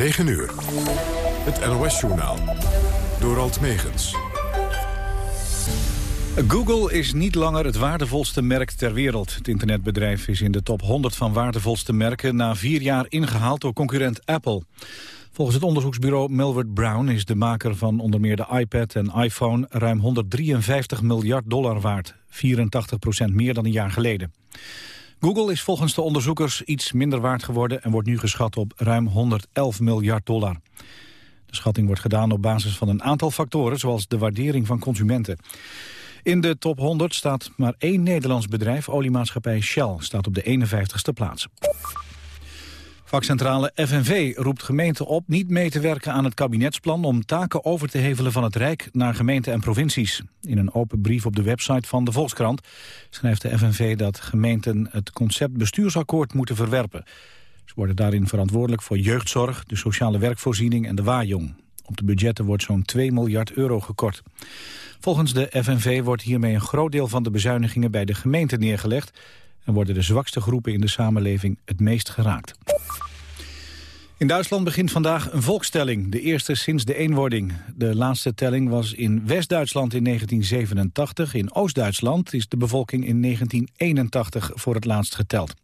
9 uur. Het NOS-journaal. Door Alt Megens. Google is niet langer het waardevolste merk ter wereld. Het internetbedrijf is in de top 100 van waardevolste merken... na vier jaar ingehaald door concurrent Apple. Volgens het onderzoeksbureau Melvert Brown is de maker van onder meer de iPad en iPhone... ruim 153 miljard dollar waard, 84 procent meer dan een jaar geleden. Google is volgens de onderzoekers iets minder waard geworden... en wordt nu geschat op ruim 111 miljard dollar. De schatting wordt gedaan op basis van een aantal factoren... zoals de waardering van consumenten. In de top 100 staat maar één Nederlands bedrijf. Oliemaatschappij Shell staat op de 51ste plaats. Vakcentrale FNV roept gemeenten op niet mee te werken aan het kabinetsplan om taken over te hevelen van het Rijk naar gemeenten en provincies. In een open brief op de website van de Volkskrant schrijft de FNV dat gemeenten het concept bestuursakkoord moeten verwerpen. Ze worden daarin verantwoordelijk voor jeugdzorg, de sociale werkvoorziening en de waaijong. Op de budgetten wordt zo'n 2 miljard euro gekort. Volgens de FNV wordt hiermee een groot deel van de bezuinigingen bij de gemeente neergelegd en worden de zwakste groepen in de samenleving het meest geraakt. In Duitsland begint vandaag een volkstelling, de eerste sinds de eenwording. De laatste telling was in West-Duitsland in 1987. In Oost-Duitsland is de bevolking in 1981 voor het laatst geteld.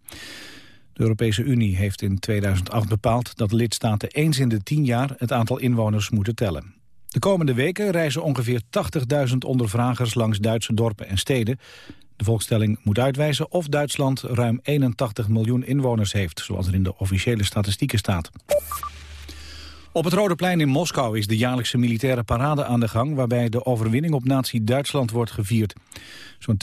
De Europese Unie heeft in 2008 bepaald dat lidstaten eens in de tien jaar het aantal inwoners moeten tellen. De komende weken reizen ongeveer 80.000 ondervragers langs Duitse dorpen en steden. De volkstelling moet uitwijzen of Duitsland ruim 81 miljoen inwoners heeft, zoals er in de officiële statistieken staat. Op het Rode Plein in Moskou is de jaarlijkse militaire parade aan de gang... waarbij de overwinning op nazi-Duitsland wordt gevierd. Zo'n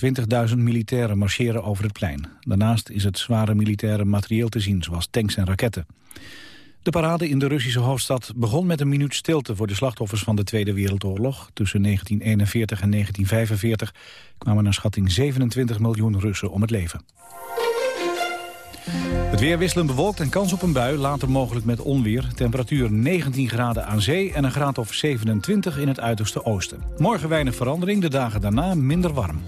20.000 militairen marcheren over het plein. Daarnaast is het zware militaire materieel te zien, zoals tanks en raketten. De parade in de Russische hoofdstad begon met een minuut stilte... voor de slachtoffers van de Tweede Wereldoorlog. Tussen 1941 en 1945 kwamen naar schatting 27 miljoen Russen om het leven. Het weer wisselen bewolkt en kans op een bui, later mogelijk met onweer. Temperatuur 19 graden aan zee en een graad of 27 in het uiterste oosten. Morgen weinig verandering, de dagen daarna minder warm.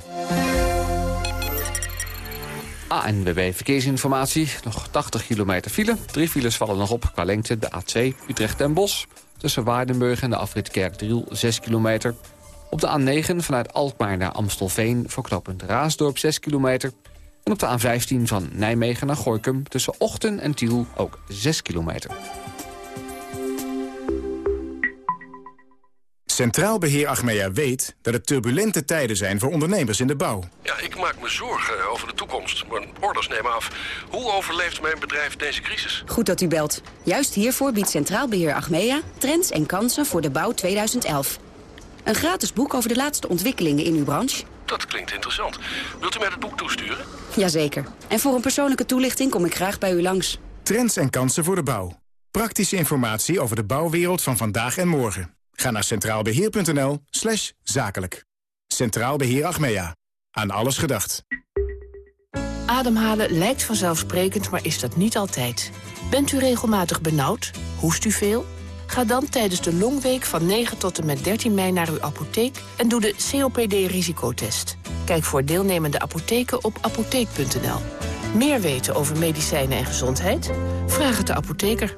ANWB Verkeersinformatie. Nog 80 kilometer file. Drie files vallen nog op qua lengte. De A2 Utrecht en Bos. Tussen Waardenburg en de afrit Kerkdriel 6 kilometer. Op de A9 vanuit Alkmaar naar Amstelveen voor Raasdorp 6 kilometer. En op de A15 van Nijmegen naar Gorkum tussen Ochten en Tiel ook 6 kilometer. Centraal Beheer Achmea weet dat het turbulente tijden zijn voor ondernemers in de bouw. Ja, ik maak me zorgen over de toekomst. Mijn orders nemen af. Hoe overleeft mijn bedrijf deze crisis? Goed dat u belt. Juist hiervoor biedt Centraal Beheer Achmea trends en kansen voor de bouw 2011. Een gratis boek over de laatste ontwikkelingen in uw branche. Dat klinkt interessant. Wilt u mij het boek toesturen? Jazeker. En voor een persoonlijke toelichting kom ik graag bij u langs. Trends en kansen voor de bouw. Praktische informatie over de bouwwereld van vandaag en morgen. Ga naar centraalbeheer.nl slash zakelijk. Centraal Beheer Achmea. Aan alles gedacht. Ademhalen lijkt vanzelfsprekend, maar is dat niet altijd. Bent u regelmatig benauwd? Hoest u veel? Ga dan tijdens de Longweek van 9 tot en met 13 mei naar uw apotheek... en doe de COPD-risicotest. Kijk voor deelnemende apotheken op apotheek.nl. Meer weten over medicijnen en gezondheid? Vraag het de apotheker.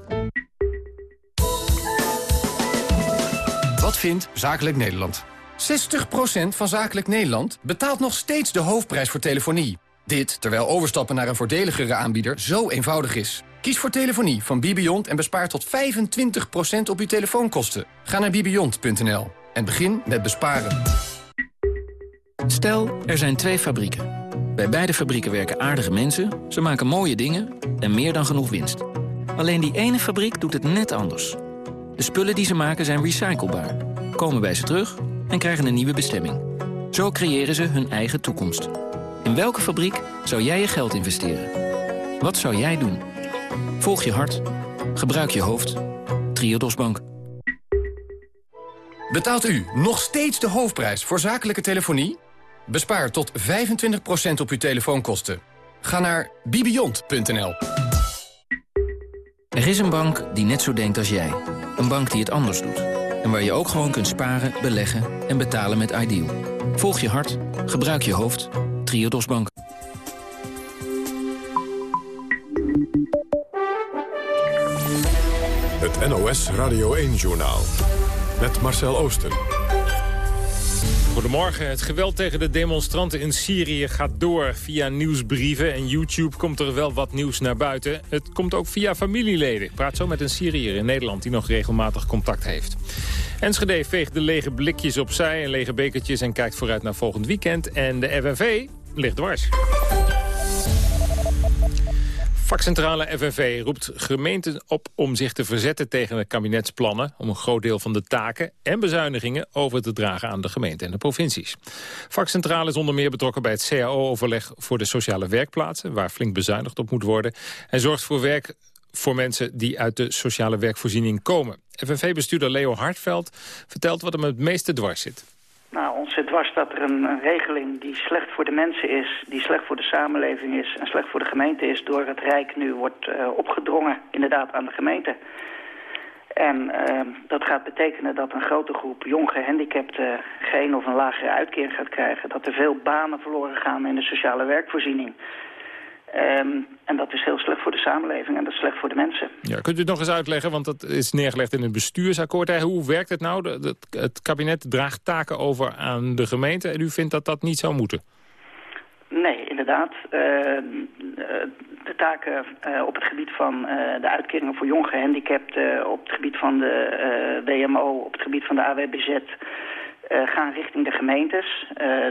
Wat vindt Zakelijk Nederland? 60% van Zakelijk Nederland betaalt nog steeds de hoofdprijs voor telefonie. Dit terwijl overstappen naar een voordeligere aanbieder zo eenvoudig is. Kies voor telefonie van Bibiont en bespaar tot 25% op uw telefoonkosten. Ga naar bibiont.nl en begin met besparen. Stel, er zijn twee fabrieken. Bij beide fabrieken werken aardige mensen, ze maken mooie dingen en meer dan genoeg winst. Alleen die ene fabriek doet het net anders. De spullen die ze maken zijn recyclebaar, komen bij ze terug en krijgen een nieuwe bestemming. Zo creëren ze hun eigen toekomst. In welke fabriek zou jij je geld investeren? Wat zou jij doen? Volg je hart. Gebruik je hoofd. Triodos Bank. Betaalt u nog steeds de hoofdprijs voor zakelijke telefonie? Bespaar tot 25% op uw telefoonkosten. Ga naar bibiont.nl. Er is een bank die net zo denkt als jij. Een bank die het anders doet. En waar je ook gewoon kunt sparen, beleggen en betalen met Ideal. Volg je hart. Gebruik je hoofd. Triodos Bank. Het NOS Radio 1-journaal. Met Marcel Oosten. Goedemorgen. Het geweld tegen de demonstranten in Syrië gaat door. Via nieuwsbrieven en YouTube komt er wel wat nieuws naar buiten. Het komt ook via familieleden. Ik praat zo met een Syriër in Nederland die nog regelmatig contact heeft. Enschede veegt de lege blikjes opzij en lege bekertjes... en kijkt vooruit naar volgend weekend. En de FNV ligt dwars. Vakcentrale FNV roept gemeenten op om zich te verzetten tegen de kabinetsplannen... om een groot deel van de taken en bezuinigingen over te dragen aan de gemeenten en de provincies. Vakcentrale is onder meer betrokken bij het CAO-overleg voor de sociale werkplaatsen... waar flink bezuinigd op moet worden. En zorgt voor werk voor mensen die uit de sociale werkvoorziening komen. FNV-bestuurder Leo Hartveld vertelt wat hem het meeste dwars zit. Nou, ons zit dwars dat er een, regeling die slecht voor de mensen is... die slecht voor de samenleving is en slecht voor de gemeente is... door het Rijk nu wordt uh, opgedrongen inderdaad aan de gemeente. En uh, dat gaat betekenen dat een grote groep jong gehandicapten... geen of een lagere uitkering gaat krijgen. Dat er veel banen verloren gaan in de sociale werkvoorziening... Um, en dat is heel slecht voor de samenleving en dat is slecht voor de mensen. Ja, kunt u het nog eens uitleggen, want dat is neergelegd in het bestuursakkoord. Hoe werkt het nou? het kabinet draagt taken over aan de gemeente en u vindt dat dat niet zou moeten? Nee, inderdaad. Uh, de taken uh, op het gebied van uh, de uitkeringen voor jong gehandicapten... op het gebied van de WMO, op het gebied van de AWBZ... gaan richting de gemeentes.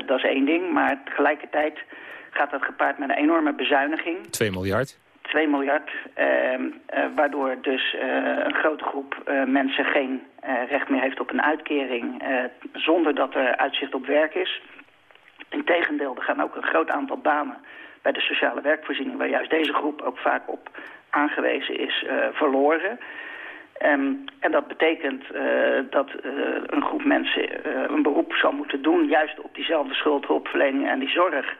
dat is één ding, maar tegelijkertijd gaat dat gepaard met een enorme bezuiniging. 2 miljard. 2 miljard, ehm, eh, waardoor dus eh, een grote groep eh, mensen geen recht meer heeft op een uitkering... zonder dat er uitzicht op werk is. Integendeel, er gaan ook een groot aantal banen bij de sociale werkvoorziening... waar juist deze groep ook vaak op aangewezen is, verloren... Um, en dat betekent uh, dat uh, een groep mensen uh, een beroep zal moeten doen... juist op diezelfde schuldhulpverlening en die zorg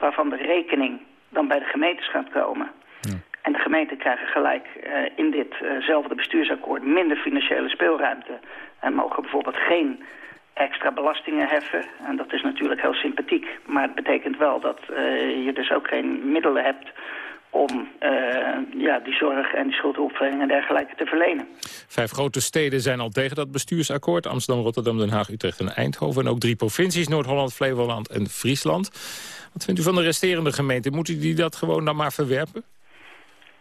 waarvan de rekening dan bij de gemeentes gaat komen. Ja. En de gemeenten krijgen gelijk uh, in ditzelfde uh bestuursakkoord minder financiële speelruimte. En mogen bijvoorbeeld geen extra belastingen heffen. En dat is natuurlijk heel sympathiek. Maar het betekent wel dat uh, je dus ook geen middelen hebt om uh, ja, die zorg en die schuldopvulling en dergelijke te verlenen. Vijf grote steden zijn al tegen dat bestuursakkoord. Amsterdam, Rotterdam, Den Haag, Utrecht en Eindhoven. En ook drie provincies, Noord-Holland, Flevoland en Friesland. Wat vindt u van de resterende gemeenten? Moeten die dat gewoon dan maar verwerpen?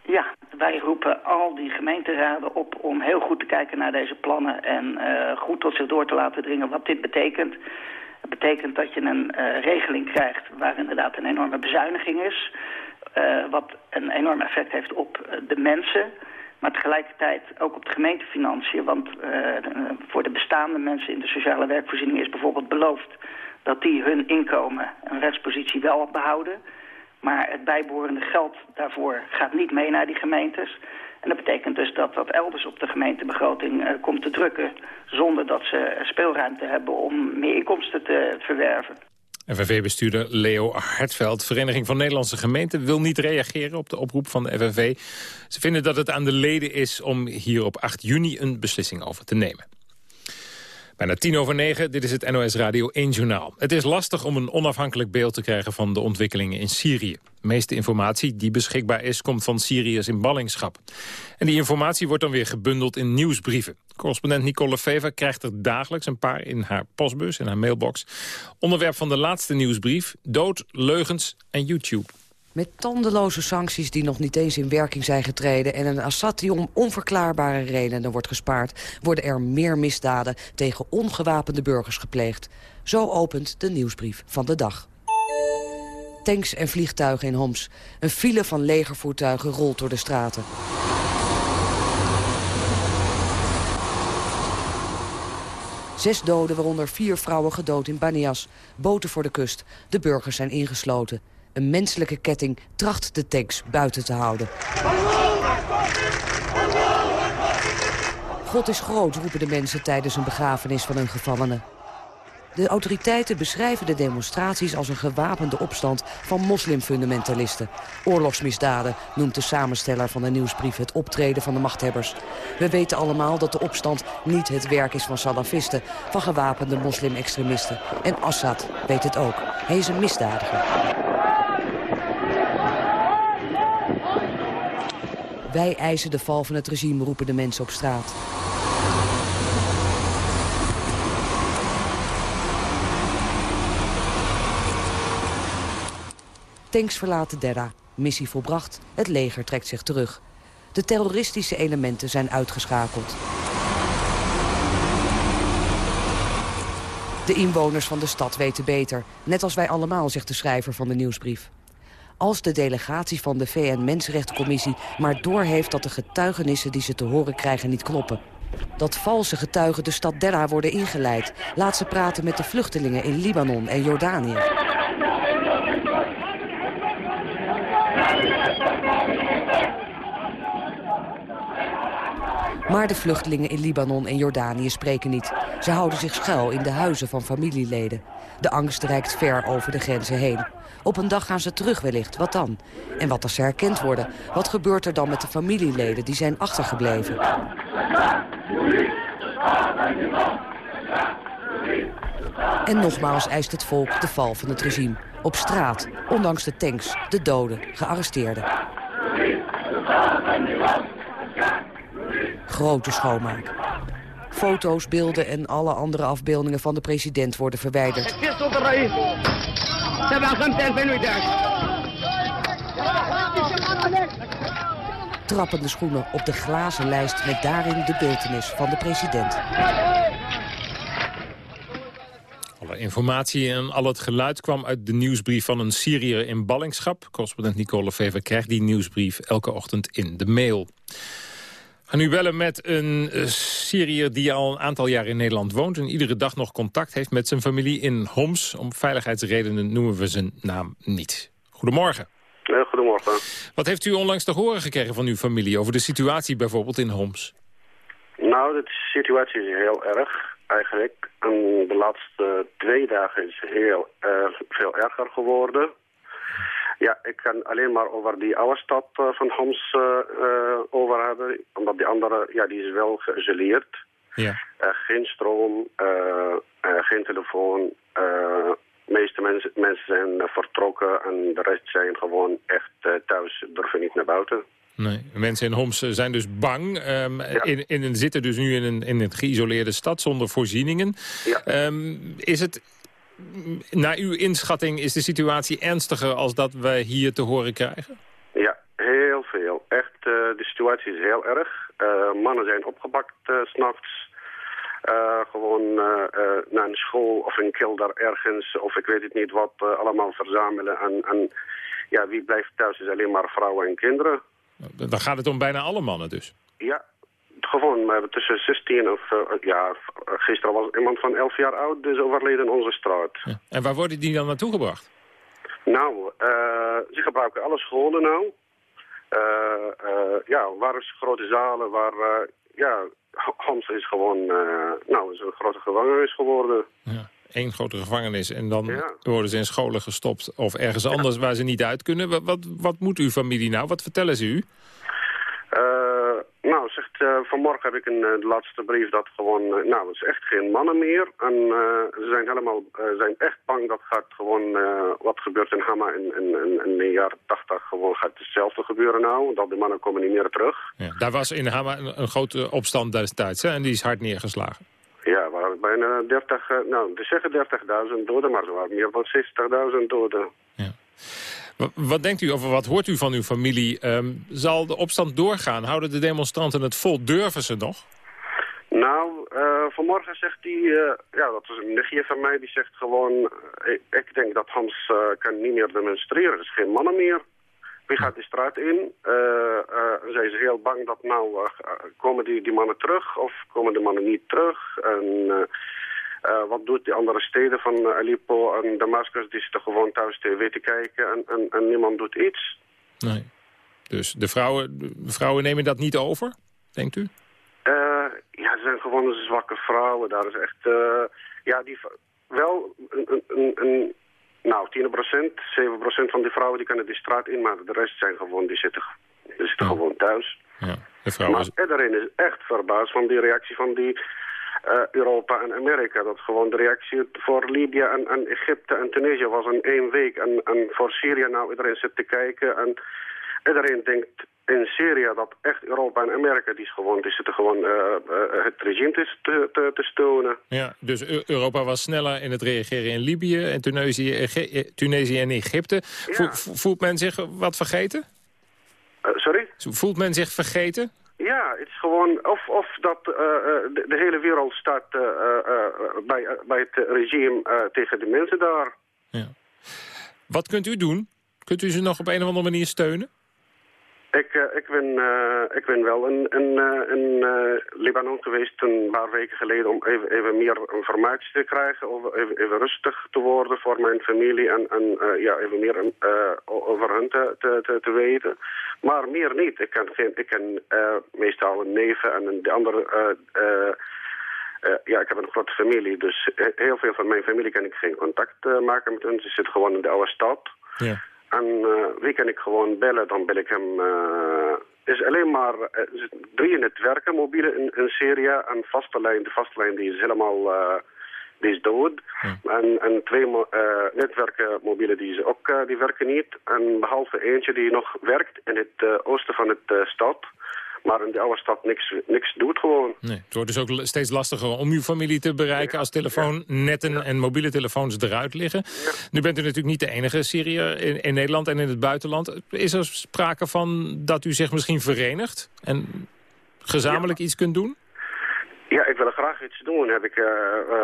Ja, wij roepen al die gemeenteraden op om heel goed te kijken naar deze plannen... en uh, goed tot zich door te laten dringen wat dit betekent. Het betekent dat je een uh, regeling krijgt waar inderdaad een enorme bezuiniging is... Uh, wat een enorm effect heeft op de mensen... maar tegelijkertijd ook op de gemeentefinanciën. Want voor de bestaande mensen in de sociale werkvoorziening is bijvoorbeeld beloofd dat die hun inkomen en rechtspositie wel behouden. Maar het bijbehorende geld daarvoor gaat niet mee naar die gemeentes. En dat betekent dus dat dat elders op de gemeentebegroting komt te drukken... zonder dat ze speelruimte hebben om meer inkomsten te verwerven. FNV-bestuurder Leo Hartveld, Vereniging van Nederlandse Gemeenten... wil niet reageren op de oproep van de FNV. Ze vinden dat het aan de leden is om hier op 8 juni een beslissing over te nemen. Bijna tien over negen, dit is het NOS Radio 1 Journaal. Het is lastig om een onafhankelijk beeld te krijgen van de ontwikkelingen in Syrië. De meeste informatie die beschikbaar is, komt van Syriërs in ballingschap. En die informatie wordt dan weer gebundeld in nieuwsbrieven. Correspondent Nicole Fever krijgt er dagelijks een paar in haar postbus, in haar mailbox. Onderwerp van de laatste nieuwsbrief, dood, leugens en YouTube. Met tandeloze sancties die nog niet eens in werking zijn getreden... en een Assad die om onverklaarbare redenen wordt gespaard... worden er meer misdaden tegen ongewapende burgers gepleegd. Zo opent de nieuwsbrief van de dag. Tanks en vliegtuigen in Homs. Een file van legervoertuigen rolt door de straten. Zes doden, waaronder vier vrouwen gedood in Banias. Boten voor de kust. De burgers zijn ingesloten. Een menselijke ketting tracht de tanks buiten te houden. God is groot, roepen de mensen tijdens een begrafenis van een gevallene. De autoriteiten beschrijven de demonstraties als een gewapende opstand van moslimfundamentalisten. Oorlogsmisdaden noemt de samensteller van de nieuwsbrief het optreden van de machthebbers. We weten allemaal dat de opstand niet het werk is van salafisten, van gewapende moslimextremisten. En Assad weet het ook. Hij is een misdadiger. Wij eisen de val van het regime, roepen de mensen op straat. Tanks verlaten Derra. Missie volbracht. Het leger trekt zich terug. De terroristische elementen zijn uitgeschakeld. De inwoners van de stad weten beter. Net als wij allemaal, zegt de schrijver van de nieuwsbrief. Als de delegatie van de VN-Mensenrechtencommissie maar doorheeft dat de getuigenissen die ze te horen krijgen niet kloppen. Dat valse getuigen de stad Derra worden ingeleid. Laat ze praten met de vluchtelingen in Libanon en Jordanië. Maar de vluchtelingen in Libanon en Jordanië spreken niet. Ze houden zich schuil in de huizen van familieleden. De angst reikt ver over de grenzen heen. Op een dag gaan ze terug wellicht. Wat dan? En wat als ze herkend worden? Wat gebeurt er dan met de familieleden die zijn achtergebleven? En nogmaals eist het volk de val van het regime. Op straat, ondanks de tanks, de doden, gearresteerden. Grote schoonmaak. Foto's, beelden en alle andere afbeeldingen van de president worden verwijderd. Trappende schoenen op de glazen lijst met daarin de beeltenis van de president. Alle informatie en al het geluid kwam uit de nieuwsbrief van een Syriër in ballingschap. Correspondent Nicole Fever krijgt die nieuwsbrief elke ochtend in de mail. Gaan nu bellen met een uh, Syriër die al een aantal jaar in Nederland woont... en iedere dag nog contact heeft met zijn familie in Homs. Om veiligheidsredenen noemen we zijn naam niet. Goedemorgen. Ja, goedemorgen. Wat heeft u onlangs te horen gekregen van uw familie... over de situatie bijvoorbeeld in Homs? Nou, de situatie is heel erg eigenlijk. En de laatste twee dagen is heel erg veel erger geworden. Ja, ik kan alleen maar over die oude stad uh, van Homs uh, uh, over hebben. Omdat die andere, ja, die is wel geïsoleerd. Ja. geen stroom, geen telefoon. de meeste mensen, mensen zijn vertrokken en de rest zijn gewoon echt thuis, durven niet naar buiten. Nee, mensen in Homs zijn dus bang. Um, ja. in, in, zitten dus nu in een, in een geïsoleerde stad zonder voorzieningen. Ja. Um, is het naar uw inschatting is de situatie ernstiger als dat we hier te horen krijgen? Ja, heel veel. Echt, uh, de situatie is heel erg. Uh, mannen zijn opgepakt uh, s'nachts. gewoon naar een school of een kelder ergens of ik weet het niet wat allemaal verzamelen. En, en ja, wie blijft thuis is alleen maar vrouwen en kinderen. Dan gaat het om bijna alle mannen dus? Ja, gewoon, we hebben tussen 16 of... Uh, ja, gisteren was iemand van 11 jaar oud, dus overleden in onze straat. Ja. En waar worden die dan naartoe gebracht? Nou, uh, ze gebruiken alle scholen nou. Uh, ja, waar is grote zalen, waar... ja, Homs is gewoon... nou, is een grote gevangenis geworden. Ja. Eén grote gevangenis en dan ja. worden ze in scholen gestopt of ergens anders waar ze niet uit kunnen. Wat, wat, wat moet uw familie nou? Wat vertellen ze u? Zegt, uh, vanmorgen heb ik een de laatste brief dat gewoon, uh, nou, het is echt geen mannen meer. En ze zijn helemaal, zijn echt bang dat gaat gewoon, wat gebeurt in Hama in, in, in, de jaren tachtig, gewoon gaat hetzelfde gebeuren nou. Dat de mannen komen niet meer terug. Ja, daar was in Hama een, een grote opstand destijds, hè, en die is hard neergeslagen. Ja, waren bijna 30, nou, ze zeggen 30.000 doden, maar er waren meer dan 60.000 doden. Ja. Wat denkt u over, wat hoort u van uw familie? Um, zal de opstand doorgaan? Houden de demonstranten het vol? Durven ze nog? Nou, uh, vanmorgen zegt hij, uh, ja, dat is een nichtje van mij, die zegt gewoon, uh, ik, ik, denk dat Hans kan niet meer demonstreren. Er is geen mannen meer. Wie gaat de straat in? zij is heel bang dat nou, komen die, die mannen terug of komen de mannen niet terug? En uh, wat doet die andere steden van uh, Aleppo en Damascus? Die zitten gewoon thuis tv te kijken en, en, en niemand doet iets. Nee. Dus de vrouwen, de vrouwen nemen dat niet over, denkt u? Uh, ja, ze zijn gewoon zwakke vrouwen. Daar is echt, ja, die, wel een, een, een nou, 10%, 7% van die vrouwen die kunnen de straat in, maar de rest zijn gewoon, die zitten, die zitten gewoon thuis. Ja, de vrouwen... Maar iedereen is echt verbaasd van die reactie van die Europa en Amerika. Dat gewoon de reactie voor Libië en, en Egypte en Tunesië was in één week. En, en voor Syrië nou iedereen zit te kijken. En iedereen denkt in Syrië dat echt Europa en Amerika die is gewoon, die zitten gewoon uh, uh, het regime te, te, te steunen. Ja, dus Europa was sneller in het reageren in Libië en Tunesië, Tunesië en Egypte. Ja. Voelt men zich wat vergeten? Uh, sorry? Voelt men zich vergeten? Ja, het is gewoon of, of dat uh, de, de, hele wereld staat uh, bij, bij het regime tegen de mensen daar. Ja. Wat kunt u doen? Kunt u ze nog op een of andere manier steunen? Ik, uh, ik, ben, uh, ik ben wel in, in, uh, Libanon geweest een paar weken geleden om even, even meer informatie te krijgen, over, even, rustig te worden voor mijn familie en, en ja, even meer over hen te, te, te, weten. Maar meer niet. Ik ken, geen, ik ken meestal een neven en de andere... ja, ik heb een grote familie, dus heel veel van mijn familie kan ik geen contact maken met hen. Ze zitten gewoon in de oude stad. Ja. En uh, wie kan ik gewoon bellen, dan bel ik hem. Uh, is alleen maar uh, drie netwerken, mobiele in, in Syrië en vaste lijn. De vaste lijn die is helemaal die is dood. En, en twee netwerken mobiele die, is ook, die werken niet. En behalve eentje die nog werkt in het oosten van het stad maar in de oude stad niks, niks doet gewoon. Nee, het wordt dus ook steeds lastiger om uw familie te bereiken... als telefoonnetten en mobiele telefoons eruit liggen. Nu bent u natuurlijk niet de enige Syriër in, in, Nederland en in het buitenland. Is er sprake van dat u zich misschien verenigt... en gezamenlijk iets kunt doen? Ja, ik wil graag iets doen. Heb ik uh, uh,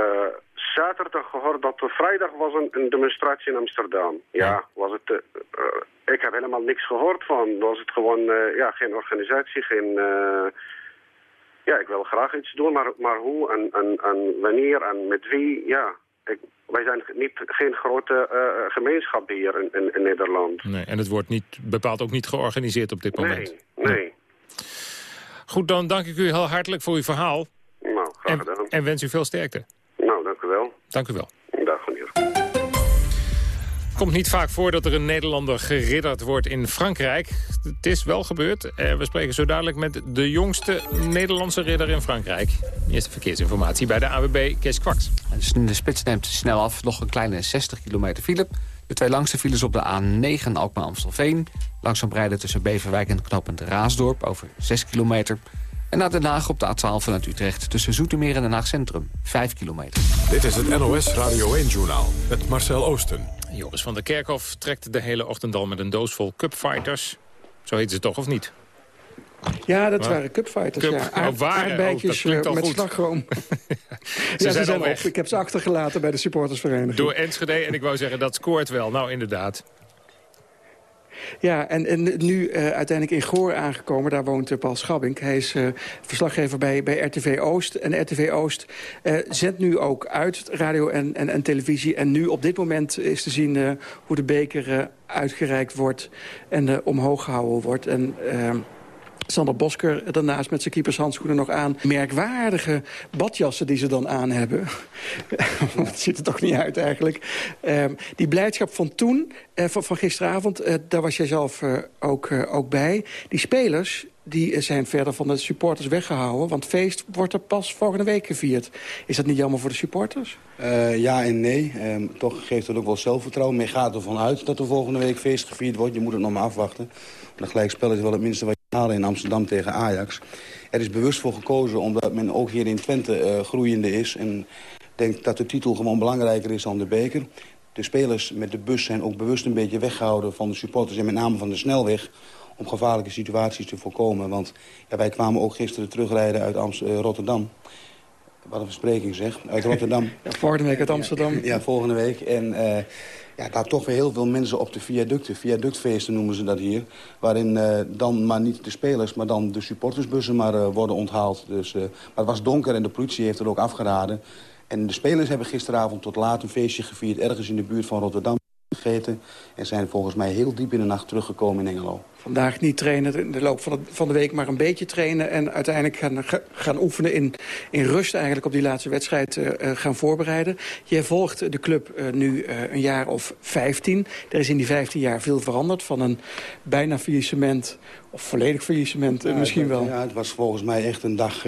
zaterdag gehoord dat er vrijdag was een, een demonstratie in Amsterdam. Ja, was het... Uh, ik heb helemaal niks gehoord van. Was het gewoon, ja, geen organisatie, geen... ja, ik wil graag iets doen, maar, maar hoe en, en, en wanneer en met wie, ja... Ik, wij zijn niet, geen grote gemeenschap hier in, in, in, Nederland. Nee, en het wordt niet, bepaald ook niet georganiseerd op dit moment. Nee, nee. Goed, dan dank ik u heel hartelijk voor uw verhaal. Nou, graag gedaan. En, en wens u veel sterkte. Nou, dank u wel. Dank u wel. Dag, meneer. Het komt niet vaak voor dat er een Nederlander geridderd wordt in Frankrijk. Het is wel gebeurd. Eh, we spreken zo dadelijk met de jongste Nederlandse ridder in Frankrijk. Eerste verkeersinformatie bij de AWB Kees Kwaks. De spits neemt snel af. Nog een kleine 60 kilometer file. De twee langste files op de A9 Alkmaar-Amstelveen. Langzaam rijden tussen Beverwijk en knooppunt Raasdorp over 6 kilometer. En naar Den Haag op de A12 vanuit Utrecht tussen Zoetermeer en Den Haag Centrum. 5 kilometer. Dit is het NOS Radio 1-journaal met Marcel Oosten. Joris van der Kerkhof trekt de hele ochtend al met een doos vol cupfighters. Zo heet ze toch, of niet? Ja, dat waren cupfighters. Cup, ja. Aard, oh, aardbeidjes oh, met slagroom. ze, ja, ze zijn, op. Ik heb ze achtergelaten bij de supportersvereniging. Door Enschede en ik wou zeggen, dat scoort wel. Nou, inderdaad. Ja, en, en nu uh, uiteindelijk in Goor aangekomen. Daar woont uh, Paul Schabbink. Hij is uh, verslaggever bij, bij RTV Oost. En RTV Oost zendt nu ook uit radio en, en, televisie. En nu op dit moment is te zien hoe de beker uitgereikt wordt en omhoog gehouden wordt. En Sander Bosker daarnaast met zijn keepershandschoenen nog aan. Merkwaardige badjassen die ze dan aan hebben. dat ziet er toch niet uit eigenlijk. Uh, die blijdschap van toen, uh, van, van, gisteravond, uh, daar was jij zelf eh, ook, ook bij. Die spelers die zijn verder van de supporters weggehouden. Want feest wordt er pas volgende week gevierd. Is dat niet jammer voor de supporters? ja en nee. Ehm, toch geeft het ook wel zelfvertrouwen. Men gaat ervan uit dat er volgende week feest gevierd wordt. Je moet het nog maar afwachten. Een gelijkspel is wel het minste wat in Amsterdam tegen Ajax. Er is bewust voor gekozen omdat men ook hier in Twente uh, groeiende is. En denkt dat de titel gewoon belangrijker is dan de beker. De spelers met de bus zijn ook bewust een beetje weggehouden van de supporters... en met name van de snelweg om gevaarlijke situaties te voorkomen. Want ja, wij kwamen ook gisteren terugrijden uit Amst uh, Rotterdam. Wat een verspreking zeg, uit Rotterdam. Ja, volgende week uit Amsterdam. Ja, volgende week. En uh, ja, daar toch weer heel veel mensen op de viaducten. Viaductfeesten noemen ze dat hier. Waarin uh, dan maar niet de spelers, maar dan de supportersbussen maar uh, worden onthaald. Dus, uh, maar het was donker en de politie heeft er ook afgeraden. En de spelers hebben gisteravond tot laat een feestje gevierd... ergens in de buurt van Rotterdam gegeten. En zijn volgens mij heel diep in de nacht teruggekomen in Engelo vandaag niet trainen, in de loop van de, van de week maar een beetje trainen... en uiteindelijk gaan, gaan oefenen in, in rust eigenlijk op die laatste wedstrijd uh, gaan voorbereiden. Jij volgt de club uh, nu uh, een jaar of 15. Er is in die 15 jaar veel veranderd, van een bijna faillissement... of volledig faillissement ja, misschien wel. Ja, het was volgens mij echt een dag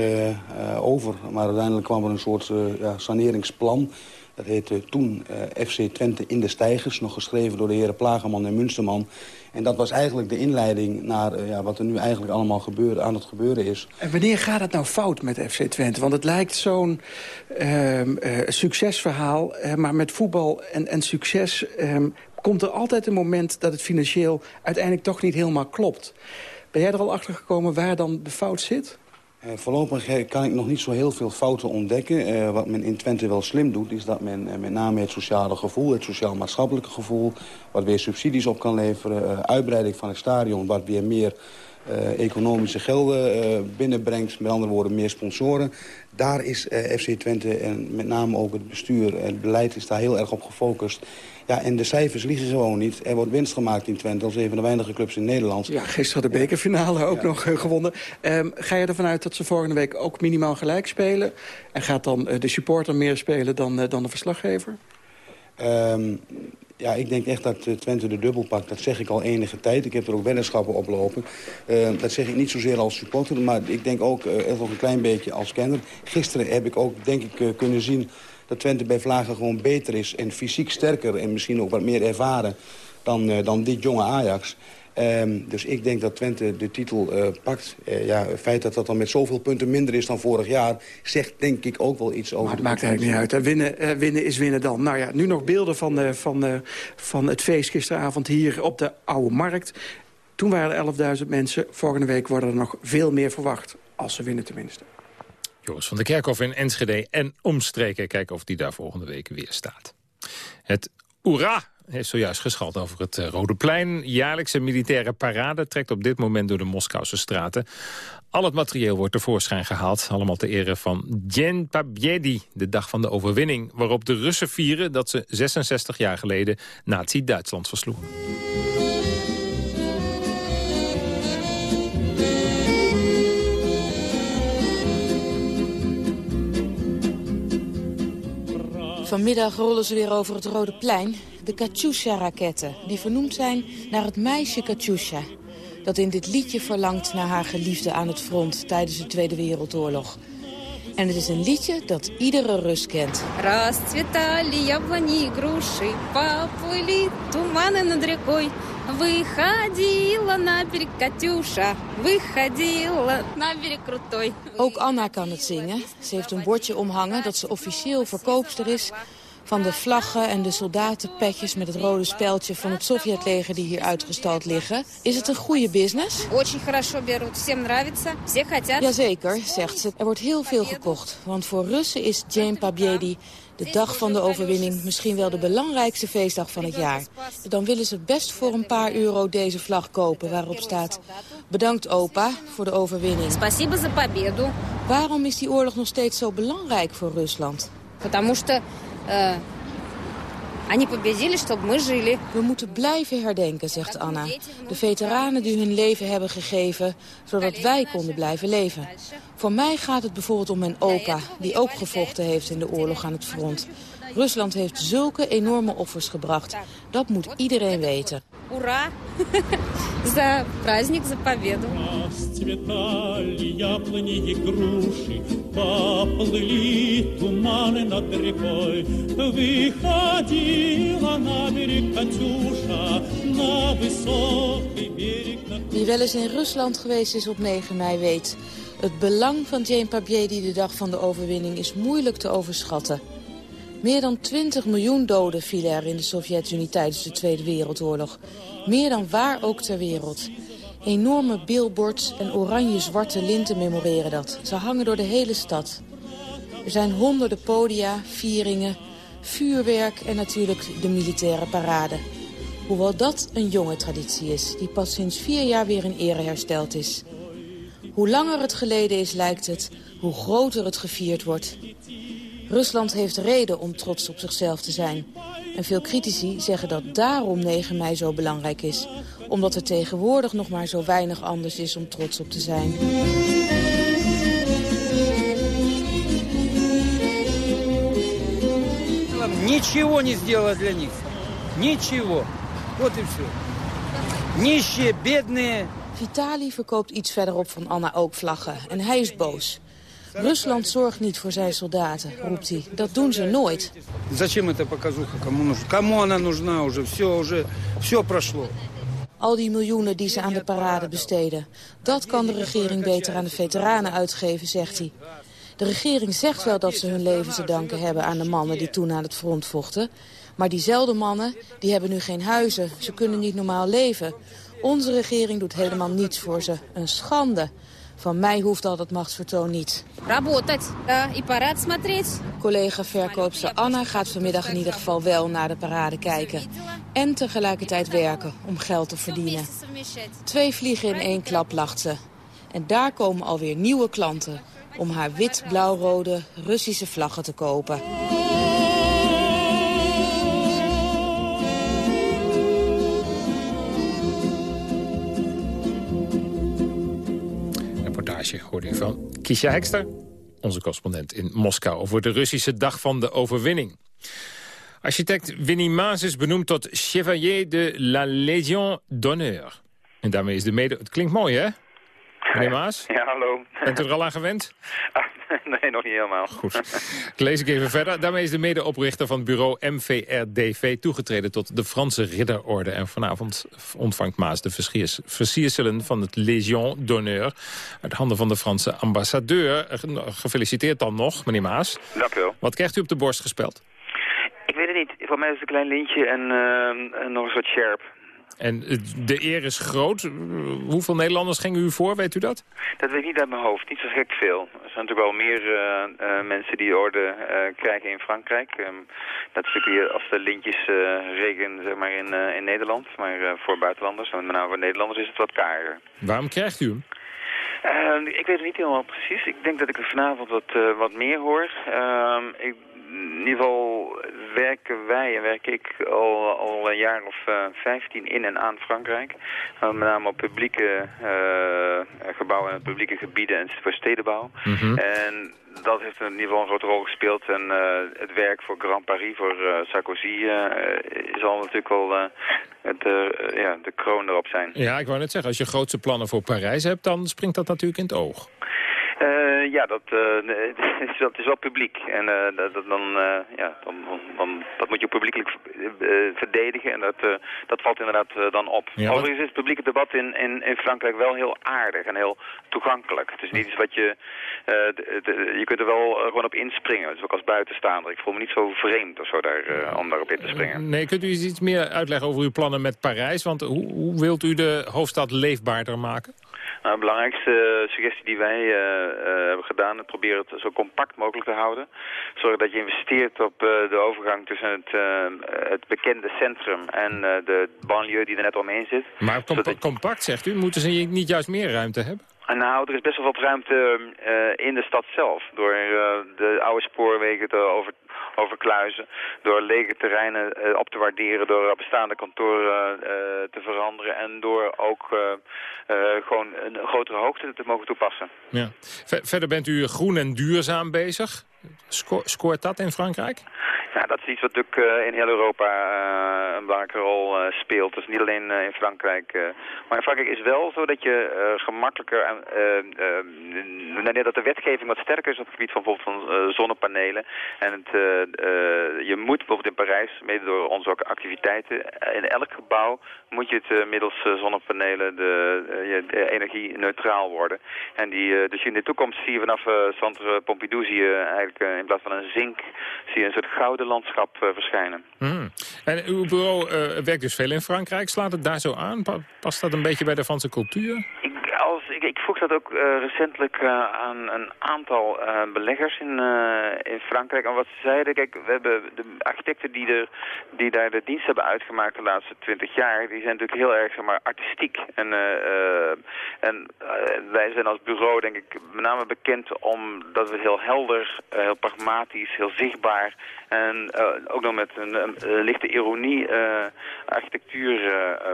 over. Maar uiteindelijk kwam er een soort ja, saneringsplan Dat heette toen FC Twente in de Stijgers, nog geschreven door de heren Plagerman en Munsterman. En dat was eigenlijk de inleiding naar ja, wat er nu eigenlijk allemaal gebeuren, aan het gebeuren is. En wanneer gaat het nou fout met FC Twente? Want het lijkt zo'n uh, succesverhaal, maar met voetbal en, en succes... Ehm, komt er altijd een moment dat het financieel uiteindelijk toch niet helemaal klopt. Ben jij er al achter gekomen waar dan de fout zit? Uh, voorlopig kan ik nog niet zo heel veel fouten ontdekken. Uh, wat men in Twente wel slim doet, is dat men met name het sociale gevoel... het sociaal-maatschappelijke gevoel, wat weer subsidies op kan leveren... uitbreiding van het stadion, wat weer meer economische gelden binnenbrengt. Met andere woorden, meer sponsoren. Daar is FC Twente en met name ook het bestuur en het beleid is daar heel erg op gefocust. Ja, en de cijfers liegen gewoon niet. Er wordt winst gemaakt in Twente als een van de weinige clubs in Nederland. Ja, gisteren de bekerfinale ook nog uh, gewonnen. Um, ga je ervan uit dat ze volgende week ook minimaal gelijk spelen? En gaat dan uh, de supporter meer spelen dan, dan de verslaggever? Um, ja, ik denk echt dat Twente de dubbel pakt. Dat zeg ik al enige tijd. Ik heb er ook weddenschappen oplopen. Uh, dat zeg ik niet zozeer als supporter, maar ik denk ook uh, nog een klein beetje als kenner. Gisteren heb ik ook, denk ik, kunnen zien dat Twente bij Vlagen gewoon beter is... en fysiek sterker en misschien ook wat meer ervaren dan, dan dit jonge Ajax. Um, dus ik denk dat Twente de titel uh, pakt. Uh, ja, het feit dat dat dan met zoveel punten minder is dan vorig jaar... zegt denk ik ook wel iets over... Maar het maakt eigenlijk niet uit. Hè? Winnen, uh, winnen is winnen dan. Nou ja, nu nog beelden van, van, van het feest gisteravond hier op de Oude Markt. Toen waren er 11.000 mensen. Volgende week worden er nog veel meer verwacht. Als ze winnen tenminste. Joris van der Kerkhof in Enschede en omstreken. Kijken of die daar volgende week weer staat. Het Oera heeft zojuist geschald over het Rode Plein. Jaarlijkse militaire parade trekt op dit moment door de Moskouse straten. Al het materieel wordt tevoorschijn gehaald. Allemaal ter ere van Djen Pabiedi, de dag van de overwinning. Waarop de Russen vieren dat ze 66 jaar geleden Nazi-Duitsland versloegen. Vanmiddag rollen ze weer over het Rode Plein. De Katyusha-raketten, die vernoemd zijn naar het meisje Katyusha... dat in dit liedje verlangt naar haar geliefde aan het front tijdens de Tweede Wereldoorlog. En het is een liedje dat iedere Rus kent. Расцветали яблони и груши, поплыли туманы над рекой. Выходила на берег Катюша, выходила на берег крутой. Ook Anna kan het zingen. Ze heeft een bordje omhangen dat ze officieel verkoopster is van de vlaggen en de soldatenpetjes met het rode speldje van het Sovjetleger die hier uitgestald liggen. Is het een goede business? Jazeker, zegt ze. Er wordt heel veel gekocht, want voor Russen is Jane Pabiedi de dag van de overwinning misschien wel de belangrijkste feestdag van het jaar. Dan willen ze best voor een paar euro deze vlag kopen waarop staat... Bedankt opa voor de overwinning. Waarom is die oorlog nog steeds zo belangrijk voor Rusland? We moeten blijven herdenken, zegt Anna. De veteranen die hun leven hebben gegeven, zodat wij konden blijven leven. Voor mij gaat het bijvoorbeeld om mijn opa, die ook gevochten heeft in de oorlog aan het front. Rusland heeft zulke enorme offers gebracht. Dat moet iedereen weten. Ура! За праздник, за победу! Расцветали яблони и груши, поплыли туманы над рекой. Выходила на берег Катюша, на высокий берег. Wie wel eens in Rusland geweest is op 9 mei weet... het belang van Jane Pabiedi de dag van de overwinning is moeilijk te overschatten. Meer dan 20 miljoen doden vielen er in de Sovjet-Unie tijdens de Tweede Wereldoorlog. Meer dan waar ook ter wereld. Enorme billboards en oranje-zwarte linten memoreren dat. Ze hangen door de hele stad. Er zijn honderden podia, vieringen, vuurwerk en natuurlijk de militaire parade. Hoewel dat een jonge traditie is, die pas sinds vier jaar weer in ere hersteld is. Hoe langer het geleden is, lijkt het, hoe groter het gevierd wordt. Rusland heeft reden om trots op zichzelf te zijn. En veel critici zeggen dat daarom 9 mei zo belangrijk is. Omdat er tegenwoordig nog maar zo weinig anders is om trots op te zijn. Ничего не сделала для них. Ничего. Вот и все. Нищие, бедные. Vitali verkoopt iets verderop van Anna ook vlaggen. En hij is boos. Rusland zorgt niet voor zijn soldaten, roept hij. Dat doen ze nooit. Al die miljoenen die ze aan de parade besteden. Dat kan de regering beter aan de veteranen uitgeven, zegt hij. De regering zegt wel dat ze hun leven te danken hebben aan de mannen die toen aan het front vochten. Maar diezelfde mannen, die hebben nu geen huizen. Ze kunnen niet normaal leven. Onze regering doet helemaal niets voor ze. Een schande. Van mij hoeft al dat machtsvertoon niet. Collega verkoopster Anna gaat vanmiddag in ieder geval wel naar de parade kijken. En tegelijkertijd werken om geld te verdienen. Twee vliegen in één klap lacht ze. En daar komen alweer nieuwe klanten om haar wit-blauw-rode Russische vlaggen te kopen. Reportage hoorde u van Kisha Hekster, onze correspondent in Moskou... over de Russische dag van de overwinning. Architect Winnie Maas is benoemd tot Chevalier de la Légion d'honneur. En daarmee is de mede... Het klinkt mooi, hè? Meneer Maas? Ja, hallo. Bent u er al aan gewend? nee, nog niet helemaal. Goed. Ik lees ik even verder. Daarmee is de medeoprichter van het bureau MVRDV toegetreden tot de Franse Ridderorde. En vanavond ontvangt Maas de versiers- versierselen van het Légion d'honneur uit handen van de Franse ambassadeur. Eh, Gefeliciteerd dan nog, meneer Maas. Dank u wel. Wat krijgt u op de borst gespeld? Ik weet het niet. Voor mij is het een klein lintje en eh, en nog een soort sjerp. En eh, de eer is groot. Eh, Hoeveel Nederlanders gingen u voor, weet u dat? Dat weet ik niet uit mijn hoofd. Niet zo gek veel. Er zijn natuurlijk wel meer eh, mensen die de orde krijgen in Frankrijk. Ehm, dat is natuurlijk weer als de lintjes rekenen zeg maar, in, in Nederland. Maar voor buitenlanders, en met name voor Nederlanders, is het wat kariger. Waarom krijgt u hem? Eh, ik weet het niet helemaal precies. Ik denk dat ik er vanavond wat, wat meer hoor. Ehm, ik, in ieder geval werken wij en werk ik al, al een jaar of vijftien in en aan Frankrijk. Eh, met name op publieke eh, gebouwen en publieke gebieden en voor stedenbouw. En dat heeft in ieder geval een grote rol gespeeld. En eh, het werk voor Grand Paris, voor eh, Sarkozy, eh, zal natuurlijk wel eh, het, eh, ja, de kroon erop zijn. Ja, ik wou net zeggen, als je grootste plannen voor Parijs hebt... dan springt dat natuurlijk in het oog. Eh, ja, dat, eh, het, is wel, publiek. En eh, dat, dat- dan, ja, dan, dan, dan- dat moet je publiekelijk verdedigen. En dat, dat valt inderdaad dan op. Ja, Overigens is het publieke debat in, in, in Frankrijk wel heel aardig en heel toegankelijk. Het is niet iets wat je... de- de- je kunt er wel gewoon op inspringen. Dus ook als buitenstaander. Ik voel me niet zo vreemd of zo daar, om daarop in te springen. Nee, kunt u iets meer uitleggen over uw plannen met Parijs? Want hoe, hoe wilt u de hoofdstad leefbaarder maken? Nou, de belangrijkste suggestie die wij hebben gedaan, het proberen het zo compact mogelijk te houden. Zorgen dat je investeert op eh, de overgang tussen het, eh, het bekende centrum en eh, de banlieue die er net omheen zit. Maar compa- compact, zegt u, moeten ze niet juist meer ruimte hebben? Nou, er is best wel wat ruimte eh, in de stad zelf. Door eh, de oude spoorwegen te over, overkluizen. Door lege terreinen eh, op te waarderen. Door bestaande kantoren te veranderen. En door ook gewoon een grotere hoogte te mogen toepassen. Ja. Ver- verder bent u groen en duurzaam bezig. Sco- scoort dat in Frankrijk? Ja, dat is iets wat natuurlijk eh, in heel Europa eh, een belangrijke rol eh, speelt. Dus niet alleen in Frankrijk. maar in Frankrijk is wel zo dat je gemakkelijker... dat de wetgeving wat sterker is op het gebied van bijvoorbeeld van zonnepanelen. En het, je moet bijvoorbeeld in Parijs, mede door onze activiteiten... in elk gebouw moet je het middels zonnepanelen de, de energie neutraal worden. En die, dus in de toekomst zie je vanaf Centre Pompidou zie je eigenlijk in plaats van een zink... zie je een soort gouden landschap eh, verschijnen. Hmm. En uw bureau eh, werkt dus veel in Frankrijk. Slaat het daar zo aan? Pa- Past dat een beetje bij de Franse cultuur? Ik, als, ik, ik vroeg dat ook eh, recentelijk eh, aan een aantal eh, beleggers in, in Frankrijk. En wat ze zeiden, kijk, we hebben de architecten die, er, die daar de dienst hebben uitgemaakt de laatste twintig jaar, die zijn natuurlijk heel erg zeg maar, artistiek. En, en wij zijn als bureau denk ik met name bekend omdat we heel helder, heel pragmatisch, heel zichtbaar en ook nog met een, lichte ironie architectuur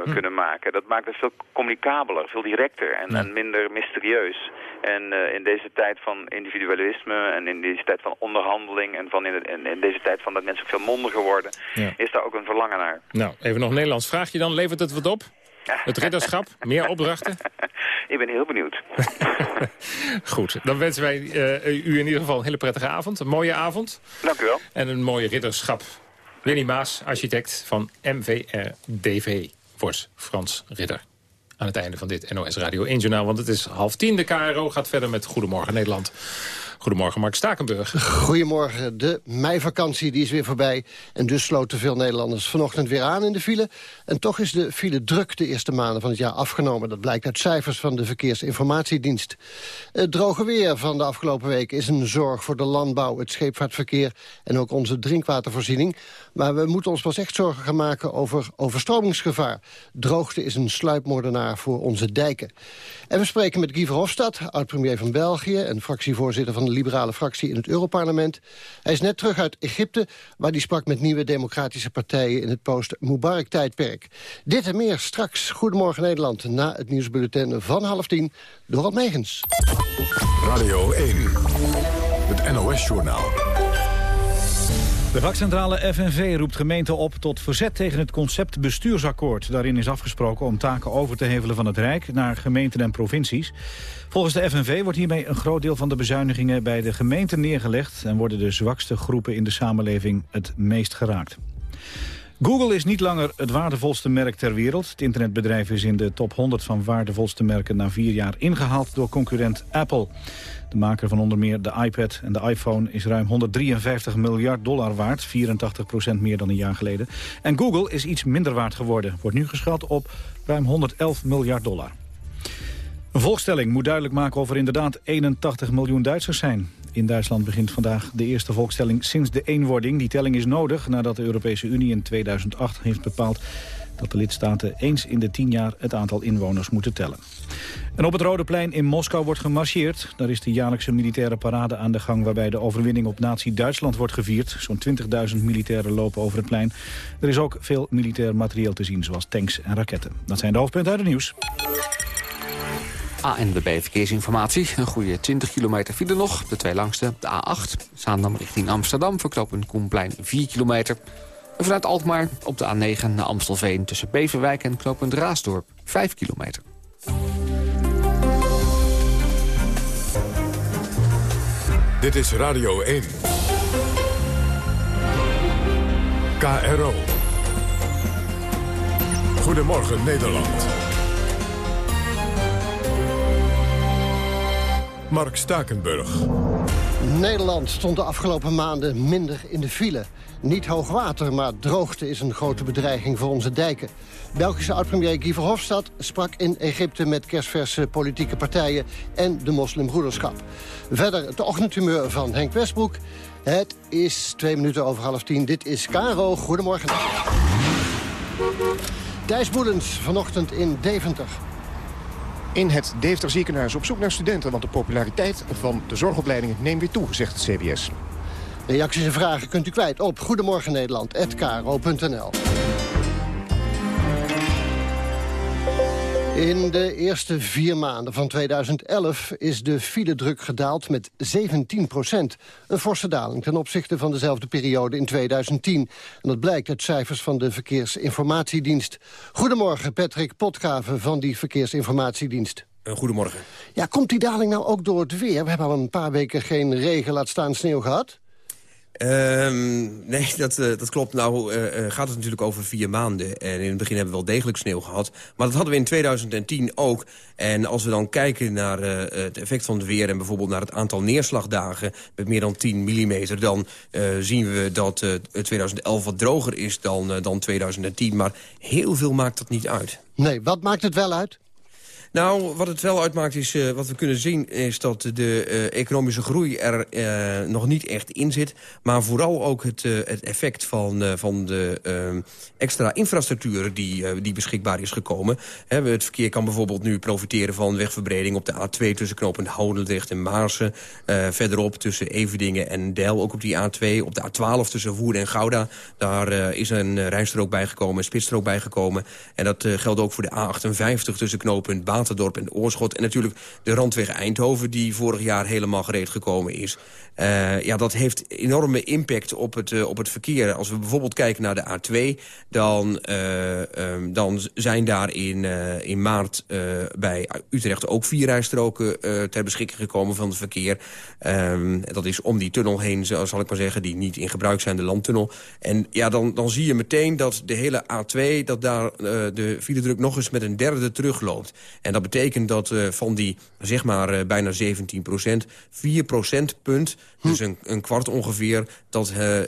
eh, kunnen maken. Dat maakt het veel communicabeler, veel directer en, en minder mysterieus. En eh, in deze tijd van individualisme en in deze tijd van onderhandeling en van in, de- in, in deze tijd van dat mensen veel mondiger worden, Ja. is daar ook een verlangen naar. Nou, even nog Nederlands. Vraag je dan, levert het wat op? Het ridderschap, meer opdrachten? Ik ben heel benieuwd. Goed, dan wensen wij uh, u in ieder geval een hele prettige avond. Een mooie avond. Dank u wel. En een mooie ridderschap. Winnie Maas, architect van MVR-DV. Vors Frans Ridder. Aan het einde van dit NOS Radio 1 Journaal. Want het is half tien. De KRO gaat verder met Goedemorgen Nederland. Goedemorgen, Mark Stakenburg. Goedemorgen. De meivakantie die is weer voorbij. En dus sloten veel Nederlanders vanochtend weer aan in de file. En toch is de file druk de eerste maanden van het jaar afgenomen. Dat blijkt uit cijfers van de Verkeersinformatiedienst. Het droge weer van de afgelopen weken is een zorg voor de landbouw, het scheepvaartverkeer en ook onze drinkwatervoorziening. Maar we moeten ons pas echt zorgen gaan maken over overstromingsgevaar. Droogte is een sluipmoordenaar voor onze dijken. En we spreken met Guy Verhofstadt, oud-premier van België... en fractievoorzitter van de liberale fractie in het Europarlement. Hij is net terug uit Egypte, waar hij sprak met nieuwe democratische partijen... in het post-Mubarak-tijdperk. Dit en meer straks. Goedemorgen Nederland, na het nieuwsbulletin van half tien... door Megens. Radio 1, het NOS-journaal. De vakcentrale FNV roept gemeenten op tot verzet tegen het concept bestuursakkoord. Daarin is afgesproken om taken over te hevelen van het Rijk naar gemeenten en provincies. Volgens de FNV wordt hiermee een groot deel van de bezuinigingen bij de gemeenten neergelegd... en worden de zwakste groepen in de samenleving het meest geraakt. Google is niet langer het waardevolste merk ter wereld. Het internetbedrijf is in de top 100 van waardevolste merken na vier jaar ingehaald door concurrent Apple. De maker van onder meer de iPad en de iPhone is ruim 153 miljard dollar waard. 84 procent meer dan een jaar geleden. En Google is iets minder waard geworden. Wordt nu geschat op ruim 111 miljard dollar. Een volkstelling moet duidelijk maken of er inderdaad 81 miljoen Duitsers zijn. In Duitsland begint vandaag de eerste volkstelling sinds de eenwording. Die telling is nodig nadat de Europese Unie in 2008 heeft bepaald dat de lidstaten eens in de tien jaar het aantal inwoners moeten tellen. En op het Rode Plein in Moskou wordt gemarcheerd. Daar is de jaarlijkse militaire parade aan de gang... waarbij de overwinning op nazi-Duitsland wordt gevierd. Zo'n 20.000 militairen lopen over het plein. Er is ook veel militair materieel te zien, zoals tanks en raketten. Dat zijn de hoofdpunten uit het nieuws. ANWB Verkeersinformatie. Een goede 20 kilometer file nog. De twee langste, de A8. Zaandam richting Amsterdam verkloppen Koenplein 4 kilometer. En vanuit Alkmaar op de A9 naar Amstelveen... tussen Beverwijk en knooppunt Raasdorp 5 kilometer. Dit is Radio 1. KRO. Goedemorgen Nederland. Mark Stakenburg. Nederland stond de afgelopen maanden minder in de file. Niet hoog water, maar droogte is een grote bedreiging voor onze dijken. Belgische oud-premier Guy Verhofstadt sprak in Egypte met kerstverse politieke partijen en de moslimbroederschap. Verder het ochtendhumeur van Henk Westbroek. Het is twee minuten over half tien. Dit is Caro. Goedemorgen. Thijs Boelens, vanochtend in Deventer. In het Deventer ziekenhuis op zoek naar studenten... want de populariteit van de zorgopleidingen neemt weer toe, zegt het CBS. Reacties en vragen kunt u kwijt op goedemorgennederland.kro.nl. In de eerste vier maanden van 2011 is de file-druk gedaald met 17 procent. Een forse daling ten opzichte van dezelfde periode in 2010. En dat blijkt uit cijfers van de Verkeersinformatiedienst. Goedemorgen, Patrick Potgave van die Verkeersinformatiedienst. Goedemorgen. Ja, komt die daling nou ook door het weer? We hebben al een paar weken geen regen, laat staan sneeuw gehad. Um, nee, dat, uh, dat klopt. Nou uh, gaat het natuurlijk over vier maanden. En in het begin hebben we wel degelijk sneeuw gehad. Maar dat hadden we in 2010 ook. En als we dan kijken naar het effect van het weer... en bijvoorbeeld naar het aantal neerslagdagen met meer dan 10 mm... dan zien we dat 2011 wat droger is dan, dan 2010. Maar heel veel maakt dat niet uit. Nee, wat maakt het wel uit? Nou, wat het wel uitmaakt is, uh, wat we kunnen zien... is dat de uh, economische groei er uh, nog niet echt in zit. Maar vooral ook het, het effect van, van de extra infrastructuur die, die beschikbaar is gekomen. het verkeer kan bijvoorbeeld nu profiteren van wegverbreding op de A2... tussen knooppunt Houdendrecht en Maarsen. verderop tussen Everdingen en Del, ook op die A2. Op de A12 tussen Woerden en Gouda. Daar is een rijstrook bijgekomen, een spitsstrook bijgekomen. En dat geldt ook voor de A58 tussen knooppunt Baan En Oorschot. En natuurlijk de randweg Eindhoven die vorig jaar helemaal gereed gekomen is. Uh, ja, dat heeft enorme impact op het, uh, op het verkeer. Als we bijvoorbeeld kijken naar de A2... dan, uh, um, dan zijn daar in, in maart bij Utrecht ook vier rijstroken... ter beschikking gekomen van het verkeer. Um, dat is om die tunnel heen, zal ik maar zeggen... die niet in gebruik zijn, de landtunnel. En ja, dan, dan zie je meteen dat de hele A2... dat daar de filedruk nog eens met een derde terugloopt. En dat betekent dat van die, zeg maar, bijna 17 procent... 4 procentpunt dus een, een kwart ongeveer, dat, uh,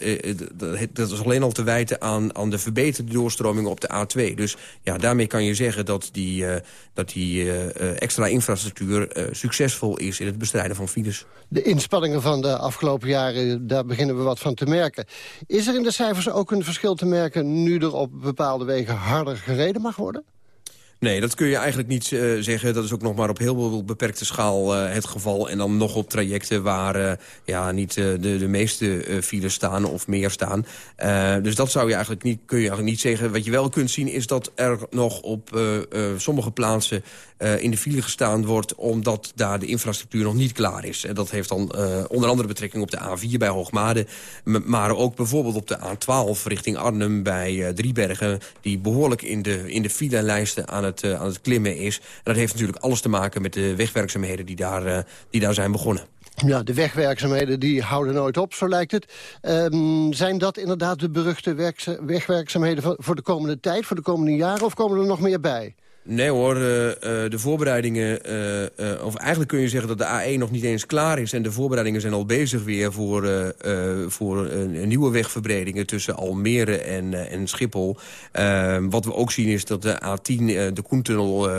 dat is alleen al te wijten aan, aan de verbeterde doorstroming op de A2. Dus ja, daarmee kan je zeggen dat die, dat die extra infrastructuur succesvol is in het bestrijden van files. De inspanningen van de afgelopen jaren, daar beginnen we wat van te merken. Is er in de cijfers ook een verschil te merken nu er op bepaalde wegen harder gereden mag worden? Nee, dat kun je eigenlijk niet uh, zeggen. Dat is ook nog maar op heel beperkte schaal uh, het geval. En dan nog op trajecten waar uh, ja, niet de, de meeste files staan of meer staan. dus dat zou je eigenlijk niet, kun je eigenlijk niet zeggen. Wat je wel kunt zien is dat er nog op sommige plaatsen in de file gestaan wordt... omdat daar de infrastructuur nog niet klaar is. En dat heeft dan onder andere betrekking op de A4 bij Hoogmade... maar ook bijvoorbeeld op de A12 richting Arnhem bij Driebergen... die behoorlijk in de, in de file-lijsten aan, het aan het klimmen is. En dat heeft natuurlijk alles te maken met de wegwerkzaamheden die daar, die daar zijn begonnen. Ja, de wegwerkzaamheden die houden nooit op, zo lijkt het. Um, zijn dat inderdaad de beruchte wegwerkzaamheden voor de komende tijd, voor de komende jaren... of komen er nog meer bij? Nee hoor, uh, uh, de voorbereidingen... Uh, of eigenlijk kun je zeggen dat de A1 nog niet eens klaar is... en de voorbereidingen zijn al bezig weer voor, voor nieuwe wegverbredingen... tussen Almere en, en Schiphol. Ehm, wat we ook zien is dat de A10, de Koentunnel...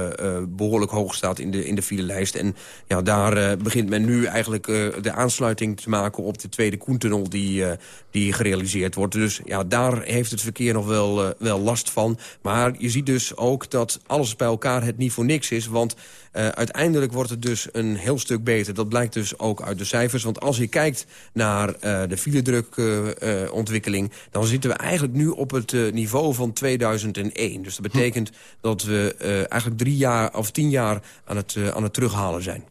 behoorlijk hoog staat in de, in de filelijst. En ja, daar begint men nu eigenlijk de aansluiting te maken... op de tweede Koentunnel die, die gerealiseerd wordt. Dus ja, daar heeft het verkeer nog wel, wel last van. Maar je ziet dus ook dat alles bij elkaar het niet voor niks is. Want uh, uiteindelijk wordt het dus een heel stuk beter. Dat blijkt dus ook uit de cijfers. Want als je kijkt naar uh, de filedrukontwikkeling... Uh, dan zitten we eigenlijk nu op het niveau van 2001. Dus dat betekent dat we eigenlijk drie jaar of tien jaar aan het, aan het terughalen zijn.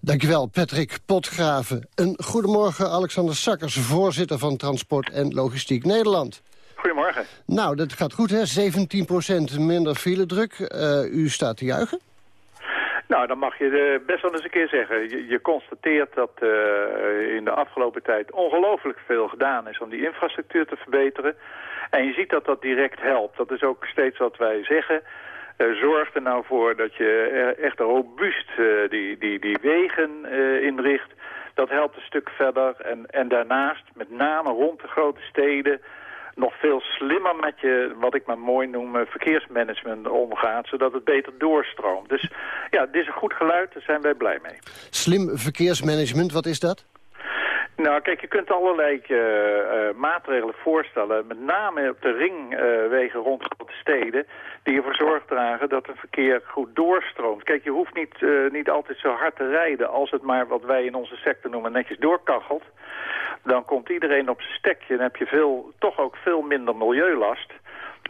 Dankjewel, Patrick Potgraven. Een goedemorgen, Alexander Sakkers, voorzitter van Transport en Logistiek Nederland. Goedemorgen. Nou, dat gaat goed, hè? 17% minder filedruk. Uh, u staat te juichen? Nou, dan mag je best wel eens een keer zeggen. Je, je constateert dat uh, in de afgelopen tijd ongelooflijk veel gedaan is om die infrastructuur te verbeteren. En je ziet dat dat direct helpt. Dat is ook steeds wat wij zeggen. Uh, zorg er nou voor dat je echt robuust uh, die, die, die wegen inricht. Dat helpt een stuk verder. En, en daarnaast, met name rond de grote steden nog veel slimmer met je, wat ik maar mooi noem, eh, verkeersmanagement omgaat, zodat het beter doorstroomt. Dus ja, dit is een goed geluid, daar zijn wij blij mee. Slim verkeersmanagement, wat is dat? Nou, kijk, je kunt allerlei uh, uh, maatregelen voorstellen. Met name op de ringwegen rond grote steden. Die ervoor zorg dragen dat het verkeer goed doorstroomt. Kijk, je hoeft niet, niet altijd zo hard te rijden als het maar wat wij in onze sector noemen netjes doorkachelt dan komt iedereen op zijn stekje en heb je veel, toch ook veel minder milieulast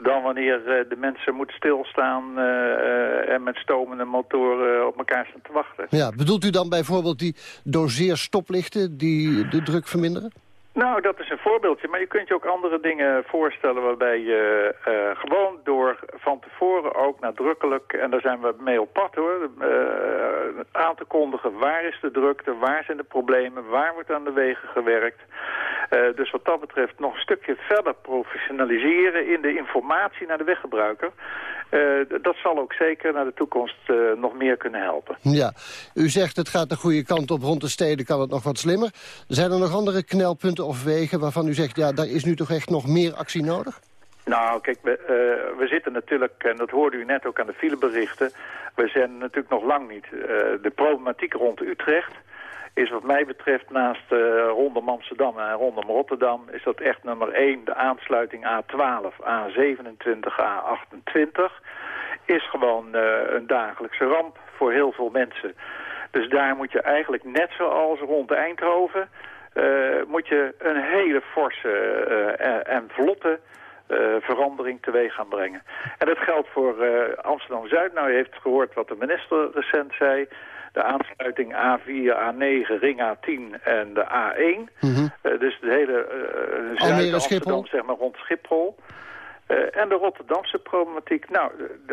dan wanneer uh, de mensen moeten stilstaan uh, en met stomende motoren op elkaar staan te wachten. Ja, bedoelt u dan bijvoorbeeld die doseerstoplichten die de druk verminderen? Nou, dat is een voorbeeldje. Maar je kunt je ook andere dingen voorstellen waarbij je uh, gewoon door van tevoren ook nadrukkelijk, en daar zijn we mee op pad hoor, uh, aan te kondigen waar is de drukte, waar zijn de problemen, waar wordt aan de wegen gewerkt. Uh, dus wat dat betreft nog een stukje verder professionaliseren in de informatie naar de weggebruiker. dat zal ook zeker naar de toekomst nog meer kunnen helpen. Ja, u zegt het gaat de goede kant op. Rond de steden kan het nog wat slimmer. Zijn er nog andere knelpunten of wegen waarvan u zegt... ja, daar is nu toch echt nog meer actie nodig? Nou, kijk, we, uh, we zitten natuurlijk, en dat hoorde u net ook aan de fileberichten... we zijn natuurlijk nog lang niet. Uh, de problematiek rond Utrecht is wat mij betreft naast uh, rondom Amsterdam en rondom Rotterdam... is dat echt nummer 1, de aansluiting A12, A27, A28... is gewoon een dagelijkse ramp voor heel veel mensen. Dus daar moet je eigenlijk net zoals rond Eindhoven... Uh, moet je een hele forse en vlotte eh, verandering teweeg gaan brengen. En dat geldt voor eh, Amsterdam-Zuid. Nou, u heeft gehoord wat de minister recent zei. De aansluiting A4, A9, ring A10 en de A1. Eh, dus de hele Zuid-Amsterdam, zeg maar, rond Schiphol. En de Rotterdamse problematiek. Nou,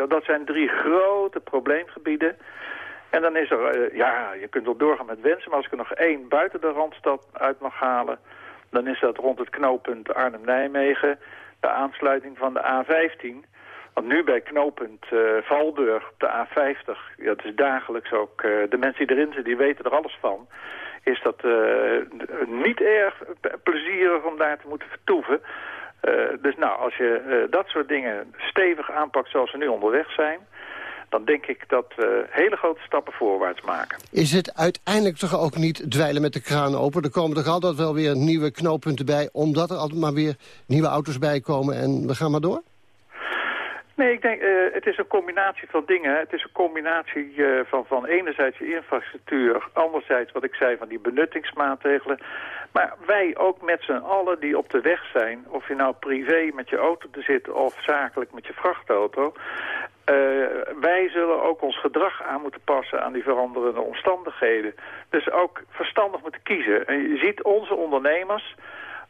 dat zijn drie grote probleemgebieden. En dan is er, ja, je kunt wel doorgaan met wensen... maar als ik er nog één buiten de Randstad uit mag halen... dan is dat rond het knooppunt Arnhem-Nijmegen... de aansluiting van de A15... Want nu bij knooppunt uh, Valburg op de A50, ja, dat is dagelijks ook, uh, de mensen die erin zitten, die weten er alles van, is dat niet erg plezierig om daar te moeten vertoeven. dus nou, als je dat soort dingen stevig aanpakt zoals we nu onderweg zijn, dan denk ik dat we hele grote stappen voorwaarts maken. Is het uiteindelijk toch ook niet dweilen met de kraan open? Er komen toch altijd wel weer nieuwe knooppunten bij... omdat er altijd maar weer nieuwe auto's bij komen en we gaan maar door? Nee, ik denk, uh, het is een combinatie van dingen. Het is een combinatie uh, van, van enerzijds je infrastructuur, anderzijds wat ik zei van die benuttingsmaatregelen. Maar wij ook met z'n allen die op de weg zijn, of je nou privé met je auto te zitten of zakelijk met je vrachtauto. Uh, wij zullen ook ons gedrag aan moeten passen aan die veranderende omstandigheden. Dus ook verstandig moeten kiezen. En je ziet onze ondernemers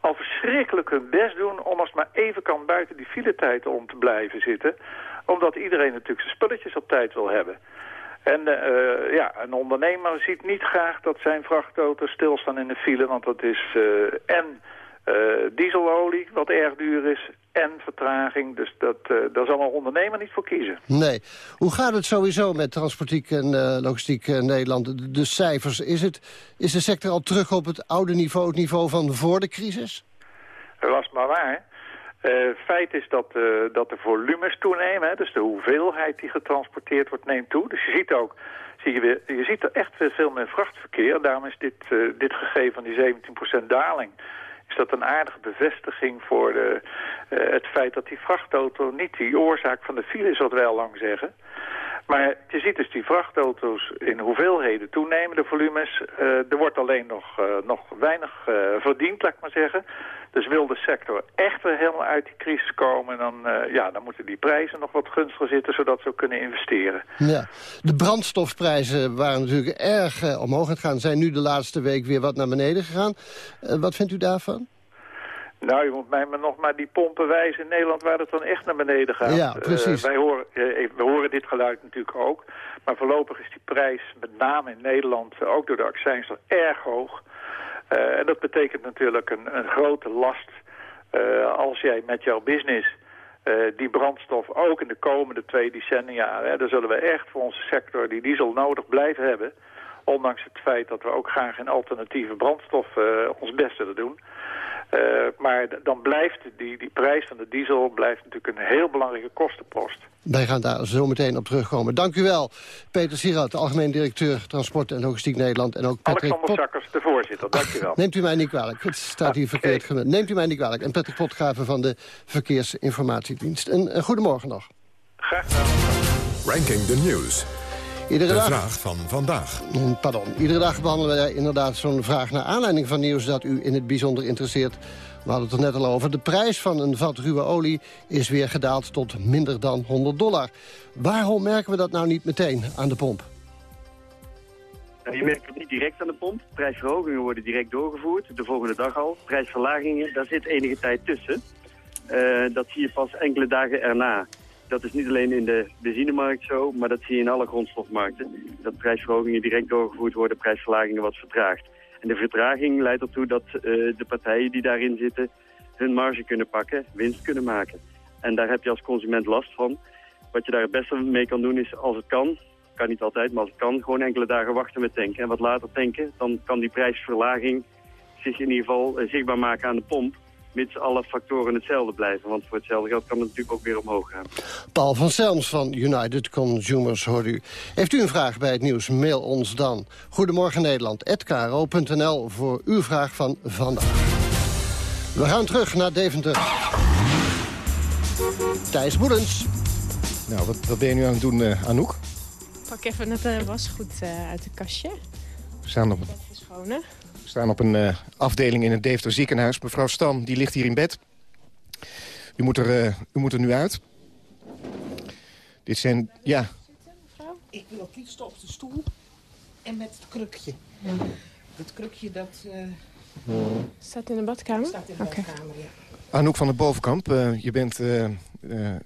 al verschrikkelijk hun best doen om als maar even kan buiten die filetijd om te blijven zitten. Omdat iedereen natuurlijk zijn spulletjes op tijd wil hebben. En uh, ja, een ondernemer ziet niet graag dat zijn vrachtauto's stilstaan in de file, want dat is uh, en dieselolie, wat erg duur is, en vertraging. Dus dat, uh, daar zal een ondernemer niet voor kiezen. Nee. Hoe gaat het sowieso met transportiek en uh, logistiek in Nederland? De, de, cijfers, is, het, is de sector al terug op het oude niveau, het niveau van voor de crisis? Was maar waar. Uh, feit is dat, uh, dat de volumes toenemen, hè, dus de hoeveelheid die getransporteerd wordt neemt toe. Dus je ziet ook, zie je, weer, je ziet er echt veel meer vrachtverkeer. Daarom is dit, uh, dit gegeven van die 17% daling is dat een aardige bevestiging voor de, uh, het feit dat die vrachtauto niet die oorzaak van de file is, wat wij al lang zeggen. Maar je ziet dus die vrachtauto's in hoeveelheden toenemen, de volumes. Uh, er wordt alleen nog, uh, nog weinig verdiend, laat ik maar zeggen. Dus wil de sector echt weer helemaal uit die crisis komen... dan, ja, dan moeten die prijzen nog wat gunstiger zitten... zodat ze ook kunnen investeren. Ja. De brandstofprijzen waren natuurlijk erg omhoog gegaan. Zijn nu de laatste week weer wat naar beneden gegaan. wat vindt u daarvan? Nou, je moet mij maar nog maar die pompen wijzen in Nederland waar het dan echt naar beneden gaat. Ja, precies. Uh, wij horen, uh, we horen dit geluid natuurlijk ook. Maar voorlopig is die prijs, met name in Nederland, uh, ook door de accijns, nog erg hoog. en dat betekent natuurlijk een, een grote last als jij met jouw business die brandstof ook in de komende twee decennia... Hè, dan zullen we echt voor onze sector die diesel nodig blijven hebben... ondanks het feit dat we ook graag in alternatieve brandstof ons best willen doen... Uh, maar dan blijft die, die prijs van de diesel blijft natuurlijk een heel belangrijke kostenpost. Wij gaan daar zo meteen op terugkomen. Dank u wel, Peter Sierat, algemeen directeur Transport en Logistiek Nederland. En ook Patrick Alexander Sakkers, de voorzitter. Dank u wel. Neemt u mij niet kwalijk. Het staat hier verkeerd gemeld. Neemt u mij niet kwalijk. En Patrick Potgraven van de Verkeersinformatiedienst. Een, een goedemorgen nog. Graag gedaan. Ranking the News. Iedere de dag, vraag van vandaag. Pardon. Iedere dag behandelen wij inderdaad zo'n vraag... naar aanleiding van nieuws dat u in het bijzonder interesseert. We hadden het er net al over. De prijs van een vat ruwe olie is weer gedaald tot minder dan 100 dollar. Waarom merken we dat nou niet meteen aan de pomp? Je merkt het niet direct aan de pomp. Prijsverhogingen worden direct doorgevoerd, de volgende dag al. Prijsverlagingen, daar zit enige tijd tussen. Uh, dat zie je pas enkele dagen erna. Dat is niet alleen in de benzinemarkt zo, maar dat zie je in alle grondstofmarkten. Dat prijsverhogingen direct doorgevoerd worden, prijsverlagingen wat vertraagd. En de vertraging leidt ertoe dat uh, de partijen die daarin zitten hun marge kunnen pakken, winst kunnen maken. En daar heb je als consument last van. Wat je daar het beste mee kan doen is, als het kan, kan niet altijd, maar als het kan, gewoon enkele dagen wachten met tanken. En wat later tanken, dan kan die prijsverlaging zich in ieder geval uh, zichtbaar maken aan de pomp mits alle factoren hetzelfde blijven. Want voor hetzelfde geld kan het natuurlijk ook weer omhoog gaan. Paul van Selms van United Consumers hoort u. Heeft u een vraag bij het nieuws, mail ons dan. Goedemorgen Nederland, @kro.nl voor uw vraag van vandaag. We gaan terug naar Deventer. Thijs Boedens. Nou, wat, wat ben je nu aan het doen, uh, Anouk? Pak even het uh, wasgoed uh, uit het kastje. We staan op... Verschonen. We staan op een uh, afdeling in het Deventer ziekenhuis. Mevrouw Stam, die ligt hier in bed. U moet er, eh, u moet er nu uit. Dit zijn, ja, Ik wil het liefst op de stoel en met het krukje. Het krukje dat eh, Staat in de badkamer? staat in de Oké. badkamer, ja. Anouk van der Bovenkamp, eh, je bent eh, eh,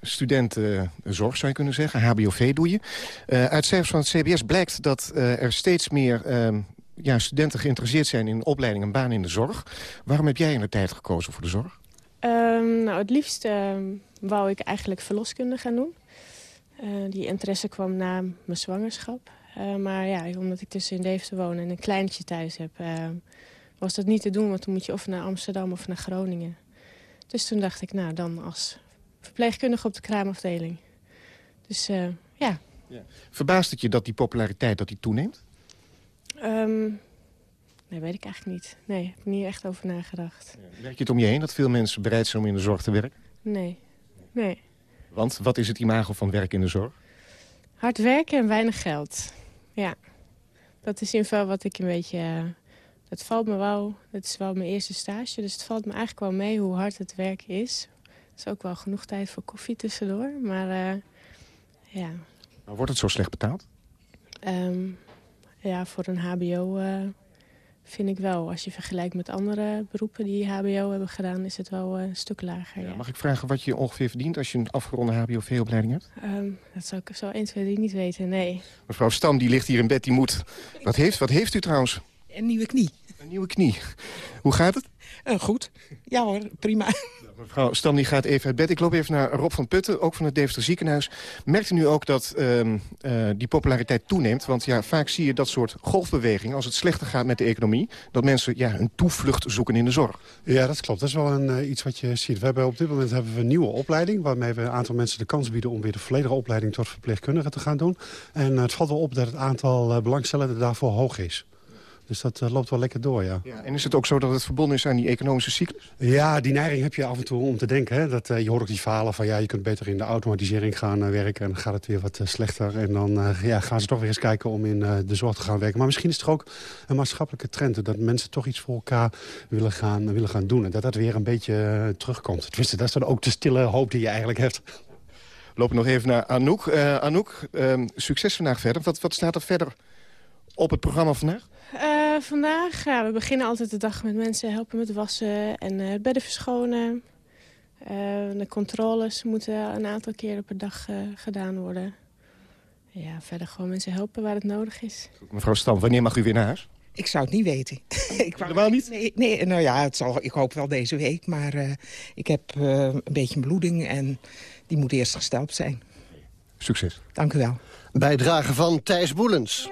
student eh, zorg, zou je kunnen zeggen. HBOV doe je. Eh, uit cijfers van het CBS blijkt dat eh, er steeds meer ehm, ja, studenten geïnteresseerd zijn... in opleiding en baan in de zorg. Waarom heb jij in de tijd gekozen voor de zorg? Ehm, nou, het liefst ehm, wou ik eigenlijk verloskunde gaan doen. Eh, die interesse kwam na mijn zwangerschap. Eh, maar ja, omdat ik tussen in Deventer woon en een kleintje thuis heb... ehm, was dat niet te doen, want dan moet je of naar Amsterdam of naar Groningen. Dus toen dacht ik, nou, dan als verpleegkundige op de kraamafdeling. Dus eh, ja, Verbaast het je dat die populariteit dat die toeneemt? Ehm, nee, weet ik eigenlijk niet. Nee, heb ik niet echt over nagedacht. Merk je het om je heen dat veel mensen bereid zijn om in de zorg te werken? Nee, nee. Want wat is het imago van werk in de zorg? Hard werken en weinig geld. Ja, dat is in ieder geval wat ik een beetje... eh, dat valt me wel... Dat is wel mijn eerste stage, dus het valt me eigenlijk wel mee hoe hard het werken is. Er is ook wel genoeg tijd voor koffie tussendoor, maar eh, ja... Maar wordt het zo slecht betaald? Ehm, ja, voor een hbo eh, vind ik wel. Als je vergelijkt met andere beroepen die hbo hebben gedaan... is het wel eh, een stuk lager, ja. Mag ik vragen wat je ongeveer verdient als je een afgeronde HBOV-opleiding hebt? Ehm, dat zou ik zo 1, 2, 3 niet weten, nee. Mevrouw Stam, die ligt hier in bed, die moet... Wat heeft, wat heeft u trouwens? Een nieuwe knie. Een nieuwe knie. Hoe gaat het? Eh, goed. Ja hoor, prima. Mevrouw Stam die gaat even uit bed. Ik loop even naar Rob van Putten, ook van het Deventer ziekenhuis. Merkt u nu ook dat ehm, eh, die populariteit toeneemt? Want ja, vaak zie je dat soort golfbewegingen... als het slechter gaat met de economie... dat mensen ja, een toevlucht zoeken in de zorg. Ja, dat klopt. Dat is wel een, eh, iets wat je ziet. We hebben op dit moment hebben we een nieuwe opleiding... waarmee we een aantal mensen de kans bieden... om weer de volledige opleiding tot verpleegkundige te gaan doen. En het valt wel op dat het aantal belangstellenden daarvoor hoog is. Dus dat eh, loopt wel lekker door, ja. Ja, en is het ook zo dat het verbonden is aan die economische cyclus? Ja, die neiging heb je af en toe om te denken. Hè? Dat, eh, je hoort ook die verhalen van ja, je kunt beter in de automatisering gaan eh, werken... en dan gaat het weer wat slechter. En dan ja, gaan ze toch weer eens kijken om in eh, de zorg te gaan werken. Maar misschien is het toch ook een maatschappelijke trend... dat mensen toch iets voor elkaar willen gaan, willen gaan doen. En dat dat weer een beetje terugkomt. Tenminste, dat is dan ook de stille hoop die je eigenlijk hebt. We lopen nog even naar Anouk. Eh, Anouk, ehm, succes vandaag verder. Wat, wat staat er verder op het programma vandaag? Eh, vandaag, ja, we beginnen altijd de dag met mensen helpen met wassen en eh, bedden verschonen. Eh, de controles moeten een aantal keren per dag eh, gedaan worden. Ja, verder gewoon mensen helpen waar het nodig is. Mevrouw Stam, wanneer mag u weer naar huis? Ik zou het niet weten. ik wou, Helemaal niet? Nee, nee, nou ja, het zal, ik hoop wel deze week. Maar eh, ik heb eh, een beetje een bloeding en die moet eerst gesteld zijn. Succes. Dank u wel. Bijdrage van Thijs Boelens.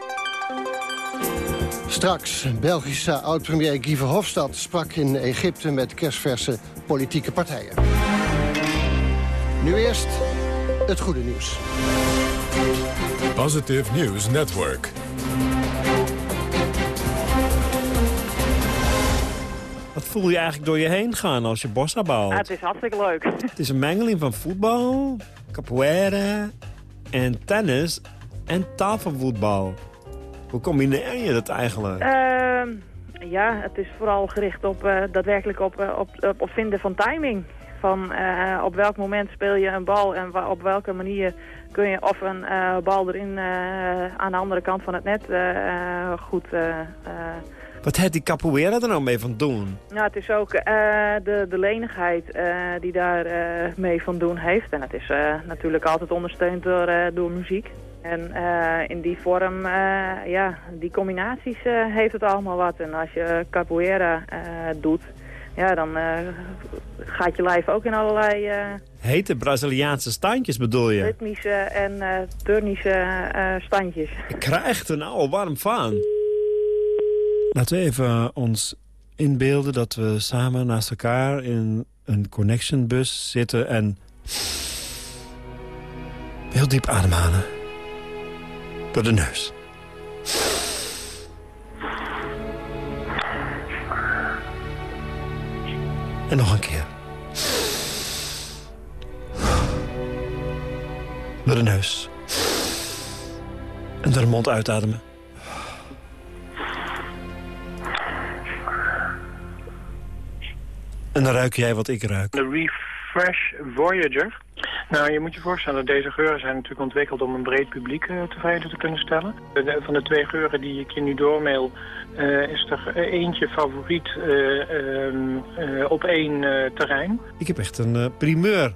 Straks, Belgische oud-premier Guy Verhofstadt sprak in Egypte met kerstverse politieke partijen. Nu eerst het goede nieuws. Positive News Network. Wat voel je eigenlijk door je heen gaan als je bossa bouwt? Ja, het is hartstikke leuk. Het is een mengeling van voetbal, capoeira en tennis en tafelvoetbal. Hoe combineer je dat eigenlijk? Ehm, ja, het is vooral gericht op eh, daadwerkelijk op, eh, op, op, op vinden van timing. Van eh, op welk moment speel je een bal en op welke manier kun je of een bal erin aan de andere kant van het net goed... Wat heeft die capoeira er nou mee van doen? nou, het is ook de, de lenigheid die daar mee van doen heeft. En het is natuurlijk altijd ondersteund door, door muziek. En eh, in die vorm, eh, ja, die combinaties eh, heeft het allemaal wat. En als je capoeira eh, doet, ja, dan eh, gaat je lijf ook in allerlei eh, Hete Braziliaanse standjes bedoel je? ritmische en eh turnische eh, standjes. Ik krijg er nou al warm van. Laten we even ons inbeelden dat we samen naast elkaar in een connectionbus zitten en heel diep ademhalen. Door de neus. En nog een keer. Door de neus. En door de mond uitademen. En dan ruik jij wat ik ruik. De Refresh Voyager. Nou, je moet je voorstellen, deze geuren zijn natuurlijk ontwikkeld om een breed publiek uh, tevreden te kunnen stellen. De, van de twee geuren die ik je nu doormail, uh, is er eentje favoriet uh, op één terrein. Ik heb echt een primeur.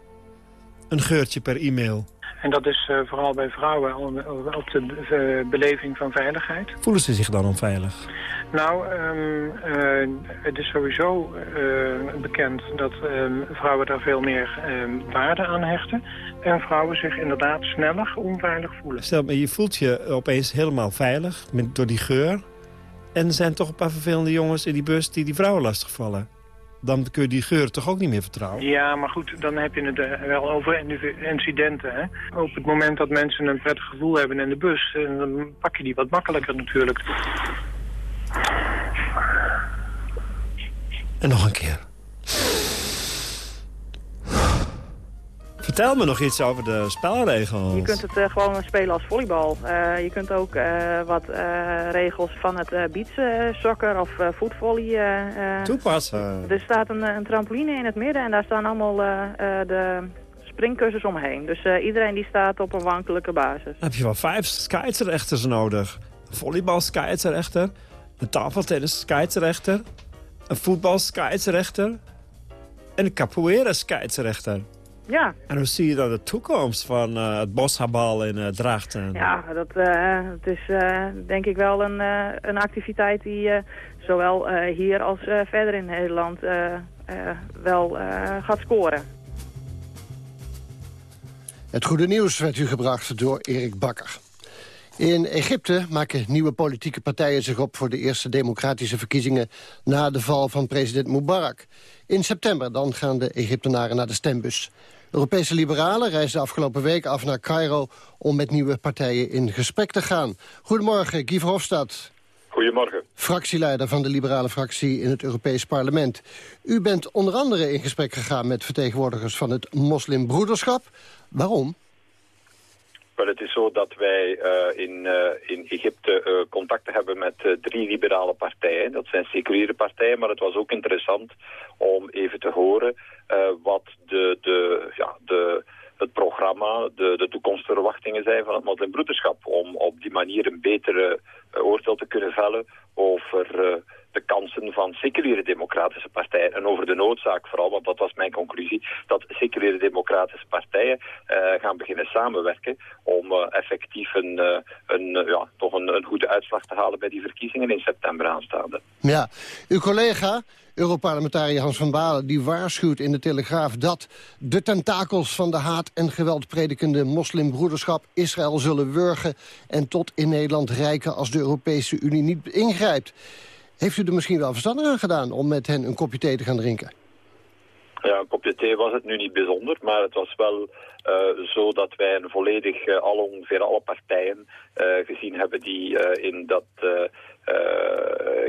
Een geurtje per e-mail. En dat is vooral bij vrouwen op de beleving van veiligheid. Voelen ze zich dan onveilig? Nou, um, uh, het is sowieso bekend dat um, vrouwen daar veel meer um, waarde aan hechten. En vrouwen zich inderdaad sneller onveilig voelen. Stel, maar je voelt je opeens helemaal veilig met, door die geur. En er zijn toch een paar vervelende jongens in die bus die die vrouwen lastigvallen. Dan kun je die geur toch ook niet meer vertrouwen? Ja, maar goed, dan heb je het uh, wel over incidenten. Hè? Op het moment dat mensen een prettig gevoel hebben in de bus... dan pak je die wat makkelijker natuurlijk. En nog een keer. Vertel me nog iets over de spelregels. Je kunt het uh, gewoon spelen als volleybal. Uh, je kunt ook uh, wat regels van het beach soccer of voetvolley toepassen. Er staat een, een, trampoline in het midden en daar staan allemaal de springkussens omheen. Dus iedereen die staat op een wankelijke basis. Dan heb je wel vijf scheidsrechters nodig. Volleybal scheidsrechter, een tafeltennis scheidsrechter, een voetbalscheidsrechter en een capoeira scheidsrechter. Ja. En hoe zie je dan de toekomst van uh, het boshabal in uh, Drachten? Ja, dat uh, het is denk ik wel een, een activiteit die zowel hier als verder in Nederland wel gaat scoren. Het goede nieuws werd u gebracht door Erik Bakker. In Egypte maken nieuwe politieke partijen zich op voor de eerste democratische verkiezingen na de val van president Mubarak. In september dan gaan de Egyptenaren naar de stembus. Europese liberalen reisden afgelopen week af naar Cairo om met nieuwe partijen in gesprek te gaan. Goedemorgen, Guy Verhofstadt. Goedemorgen. Fractieleider van de liberale fractie in het Europees Parlement. U bent onder andere in gesprek gegaan met vertegenwoordigers van het moslimbroederschap. Waarom? Wel, het is zo dat wij uh, in, uh, in Egypte uh, contacten hebben met drie liberale partijen. Dat zijn seculiere partijen, maar het was ook interessant om even te horen wat de, de, ja, de, het programma, de, de toekomstverwachtingen zijn van het moslimbroederschap. Om op die manier een betere oordeel te kunnen vellen over de kansen van seculiere democratische partijen. En over de noodzaak vooral, want dat was mijn conclusie, dat seculiere democratische partijen gaan beginnen samenwerken om effectief een, een, ja, toch een goede uitslag te halen bij die verkiezingen in september aanstaande. Ja, uw collega, Europarlementariër Hans van Balen, die waarschuwt in de Telegraaf dat de tentakels van de haat- en geweldpredikende moslimbroederschap Israël zullen wurgen en tot in Nederland rijken als de Europese Unie niet ingrijpt. Heeft u er misschien wel verstandig aan gedaan om met hen een kopje thee te gaan drinken? Ja, een kopje thee was het nu niet bijzonder, maar het was wel uh, zo dat wij een volledig, uh, al ongeveer alle partijen uh, gezien hebben die in dat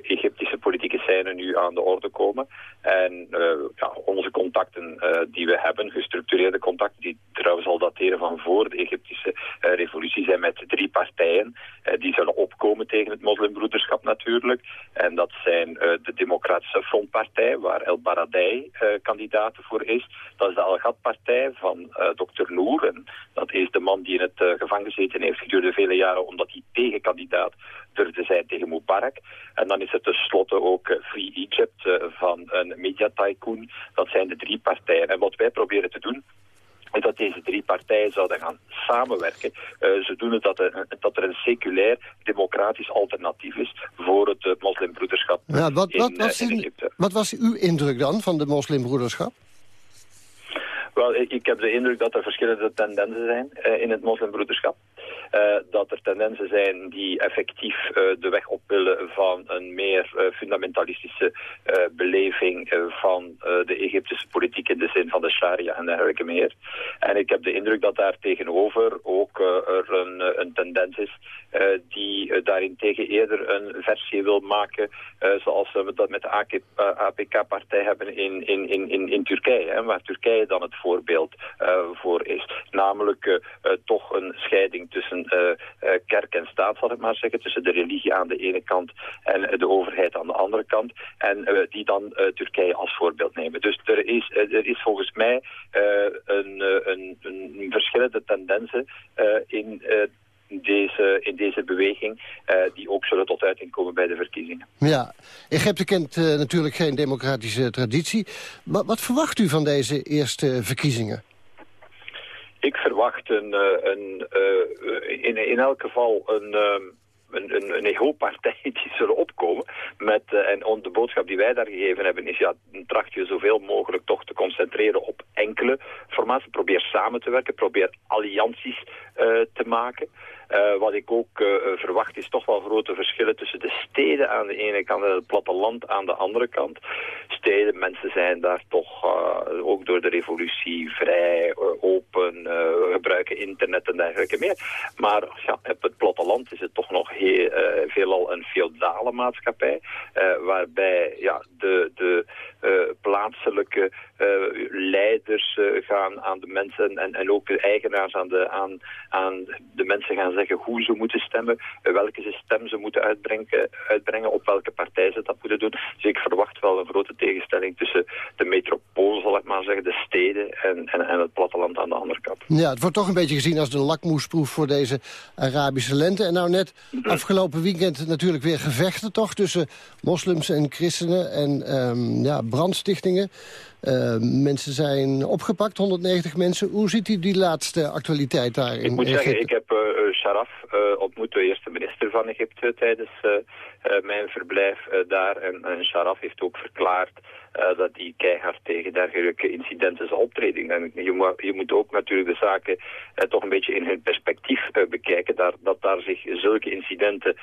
Egyptische politieke scène nu aan de orde komen. En ja, onze contacten die we hebben, gestructureerde contacten, die trouwens al dateren van voor de Egyptische revolutie, zijn met drie partijen. die zullen opkomen tegen het moslimbroederschap natuurlijk. En dat zijn de Democratische Frontpartij, waar El Baradei kandidaat voor is. Dat is de Al-Ghad-partij van Noor. En dat is de man die in het gevangen gezeten heeft gedurende vele jaren, omdat hij tegenkandidaat durfde zijn tegen Mubarak. En dan is er tenslotte ook Free Egypt van een media tycoon. Dat zijn de drie partijen. En wat wij proberen te doen, is dat deze drie partijen zouden gaan samenwerken. Uh, ze doen het dat er, dat er een seculair, democratisch alternatief is voor het uh, moslimbroederschap ja, wat, wat, in, uh, in Egypte. Wat was uw indruk dan van de moslimbroederschap? Wel, ik heb de indruk dat er verschillende tendensen zijn uh, in het moslimbroederschap. Uh, dat er tendensen zijn die effectief uh, de weg op willen van een meer fundamentalistische beleving van de Egyptische politiek in de zin van de sharia en dergelijke meer. En ik heb de indruk dat daar tegenover ook er een, een, tendens is die daarentegen eerder een versie wil maken zoals we dat met de APK-partij hebben in, in, in, in, in Turkije. Hè, waar Turkije dan het voorbeeld uh, voor is. Namelijk uh, uh, toch een scheiding tussen kerk en staat, zal ik maar zeggen. Tussen de religie aan de ene kant en de overheid aan de andere kant. En die dan Turkije als voorbeeld nemen. Dus er is, er is volgens mij een, een, een, verschillende tendensen in deze, in deze beweging, die ook zullen tot uiting komen bij de verkiezingen. Ja, Egypte kent uh, natuurlijk geen democratische traditie. Maar wat verwacht u van deze eerste verkiezingen? Ik verwacht een, een, in, in elk geval een ehm, een, een, een hoop partijen die zullen opkomen. Met, uh, en de boodschap die wij daar gegeven hebben is, ja, tracht je zoveel mogelijk toch te concentreren op enkele formaties. Probeer samen te werken, probeer allianties uh, te maken. Uh, wat ik ook uh, verwacht is toch wel grote verschillen tussen de steden aan de ene kant en het platteland aan de andere kant. Steden, mensen zijn daar toch ook door de revolutie vrij, open, gebruiken internet en dergelijke meer. Maar ja, op het platteland is het toch nog heel, veelal een feodale maatschappij, waarbij ja, de, de plaatselijke leiders gaan aan de mensen en, en ook de eigenaars aan de, aan, aan de mensen gaan zeggen hoe ze moeten stemmen, welke stem ze moeten uitbrengen, uitbrengen, op welke partij ze dat moeten doen. Dus ik verwacht wel een grote tegenstelling tussen de metropool, zal ik maar zeggen, de steden en, en, en het platteland aan de andere kant. Ja, het wordt toch een beetje gezien als de lakmoesproef voor deze Arabische lente. En nou net afgelopen weekend natuurlijk weer gevechten toch tussen moslims en christenen en um, ja, brandstichtingen. Uh, mensen zijn opgepakt, 190 mensen. Hoe ziet u die laatste actualiteit daar in Ik moet zeggen, ik heb uh, Sharaf uh, ontmoet, de eerste minister van Egypte, tijdens mijn verblijf daar. En, en Sharaf heeft ook verklaard dat hij keihard tegen dergelijke incidenten zal optreden. En je, je moet ook natuurlijk de zaken toch een beetje in hun perspectief bekijken. Daar, dat daar zich zulke incidenten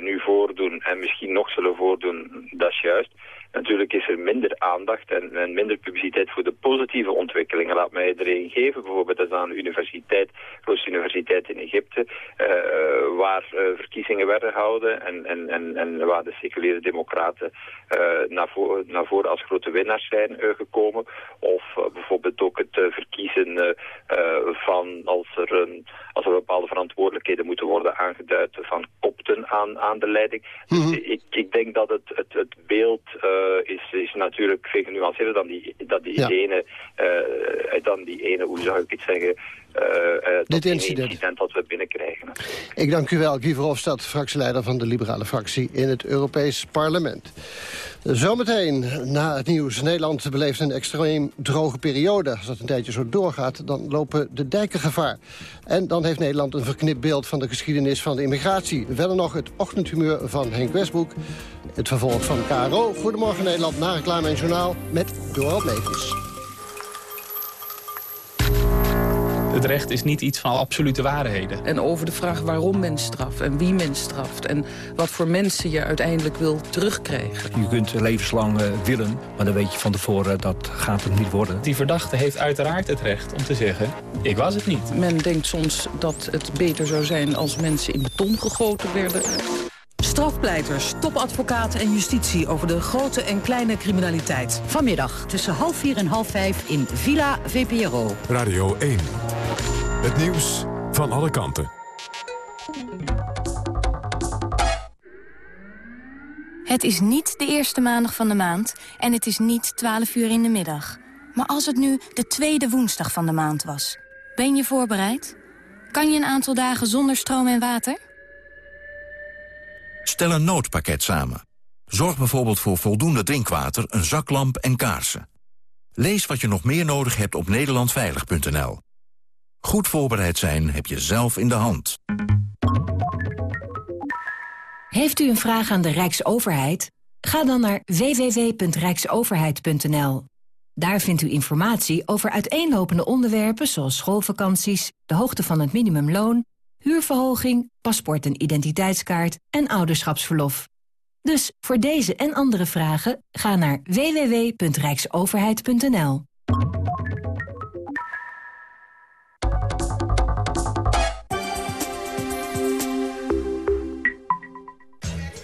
nu voordoen en misschien nog zullen voordoen, dat is juist. Natuurlijk is er minder aandacht en, en, minder publiciteit voor de positieve ontwikkelingen. Laat mij er een geven, bijvoorbeeld dat aan de universiteit, grootste universiteit in Egypte, uh, waar uh, verkiezingen werden gehouden en, en, en, en waar de seculiere democraten uh, naar, voren, naar voren als grote winnaars zijn gekomen. Of bijvoorbeeld ook het verkiezen van als er, een, als er bepaalde verantwoordelijkheden moeten worden aangeduid van kopten aan, aan de leiding. Mm -hmm. dus ik, ik denk dat het, het, het beeld is, is natuurlijk veel genuanceerder dan die, dat die ja. ene, uh, dan die ene, hoe zou ik het zeggen, uh, Dit incident. incident dat we binnenkrijgen. Ik dank u wel, Guy Verhofstadt, fractieleider van de liberale fractie in het Europees Parlement. Zometeen, na het nieuws, Nederland beleeft een extreem droge periode. Als dat een tijdje zo doorgaat, dan lopen de dijken gevaar. En dan heeft Nederland een verknipt beeld van de geschiedenis van de immigratie. Verder nog het ochtendhumeur van Henk Westbroek. Het vervolg van KRO. Goedemorgen Nederland, na reclame en journaal met Dorald Megens. Het recht is niet iets van absolute waarheden. En over de vraag waarom men straft en wie men straft... en wat voor mensen je uiteindelijk wil terugkrijgen. Je kunt levenslang uh, willen, maar dan weet je van tevoren dat gaat het niet worden. Die verdachte heeft uiteraard het recht om te zeggen... ik was het niet. Men denkt soms dat het beter zou zijn als mensen in beton gegoten werden... Strafpleiters, topadvocaten en justitie over de grote en kleine criminaliteit. Vanmiddag tussen half vier en half vijf in Villa VPRO. Radio 1. Het nieuws van alle kanten. Het is niet de eerste maandag van de maand en het is niet 12 uur in de middag. Maar als het nu de tweede woensdag van de maand was, ben je voorbereid? Kan je een aantal dagen zonder stroom en water? Stel een noodpakket samen. Zorg bijvoorbeeld voor voldoende drinkwater, een zaklamp en kaarsen. Lees wat je nog meer nodig hebt op nederlandveilig.nl. Goed voorbereid zijn heb je zelf in de hand. Heeft u een vraag aan de Rijksoverheid? Ga dan naar www.rijksoverheid.nl. Daar vindt u informatie over uiteenlopende onderwerpen zoals schoolvakanties, de hoogte van het minimumloon, huurverhoging, paspoort en identiteitskaart en ouderschapsverlof. Dus voor deze en andere vragen ga naar www.rijksoverheid.nl.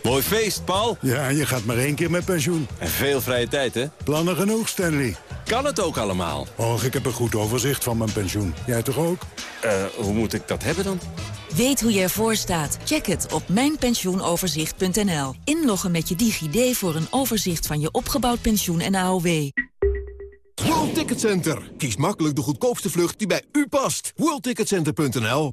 Mooi feest, Paul. Ja, je gaat maar één keer met pensioen. En veel vrije tijd, hè? Plannen genoeg, Stanley. Kan het ook allemaal? Och, ik heb een goed overzicht van mijn pensioen. Jij toch ook? Uh, hoe moet ik dat hebben dan? Weet hoe je ervoor staat? Check het op mijnpensioenoverzicht.nl. Inloggen met je DigiD voor een overzicht van je opgebouwd pensioen en AOW. World Ticket Center. Kies makkelijk de goedkoopste vlucht die bij u past. WorldTicketCenter.nl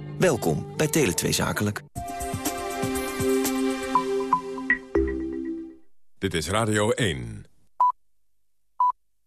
Welkom bij Tele2 Zakelijk. Dit is Radio 1.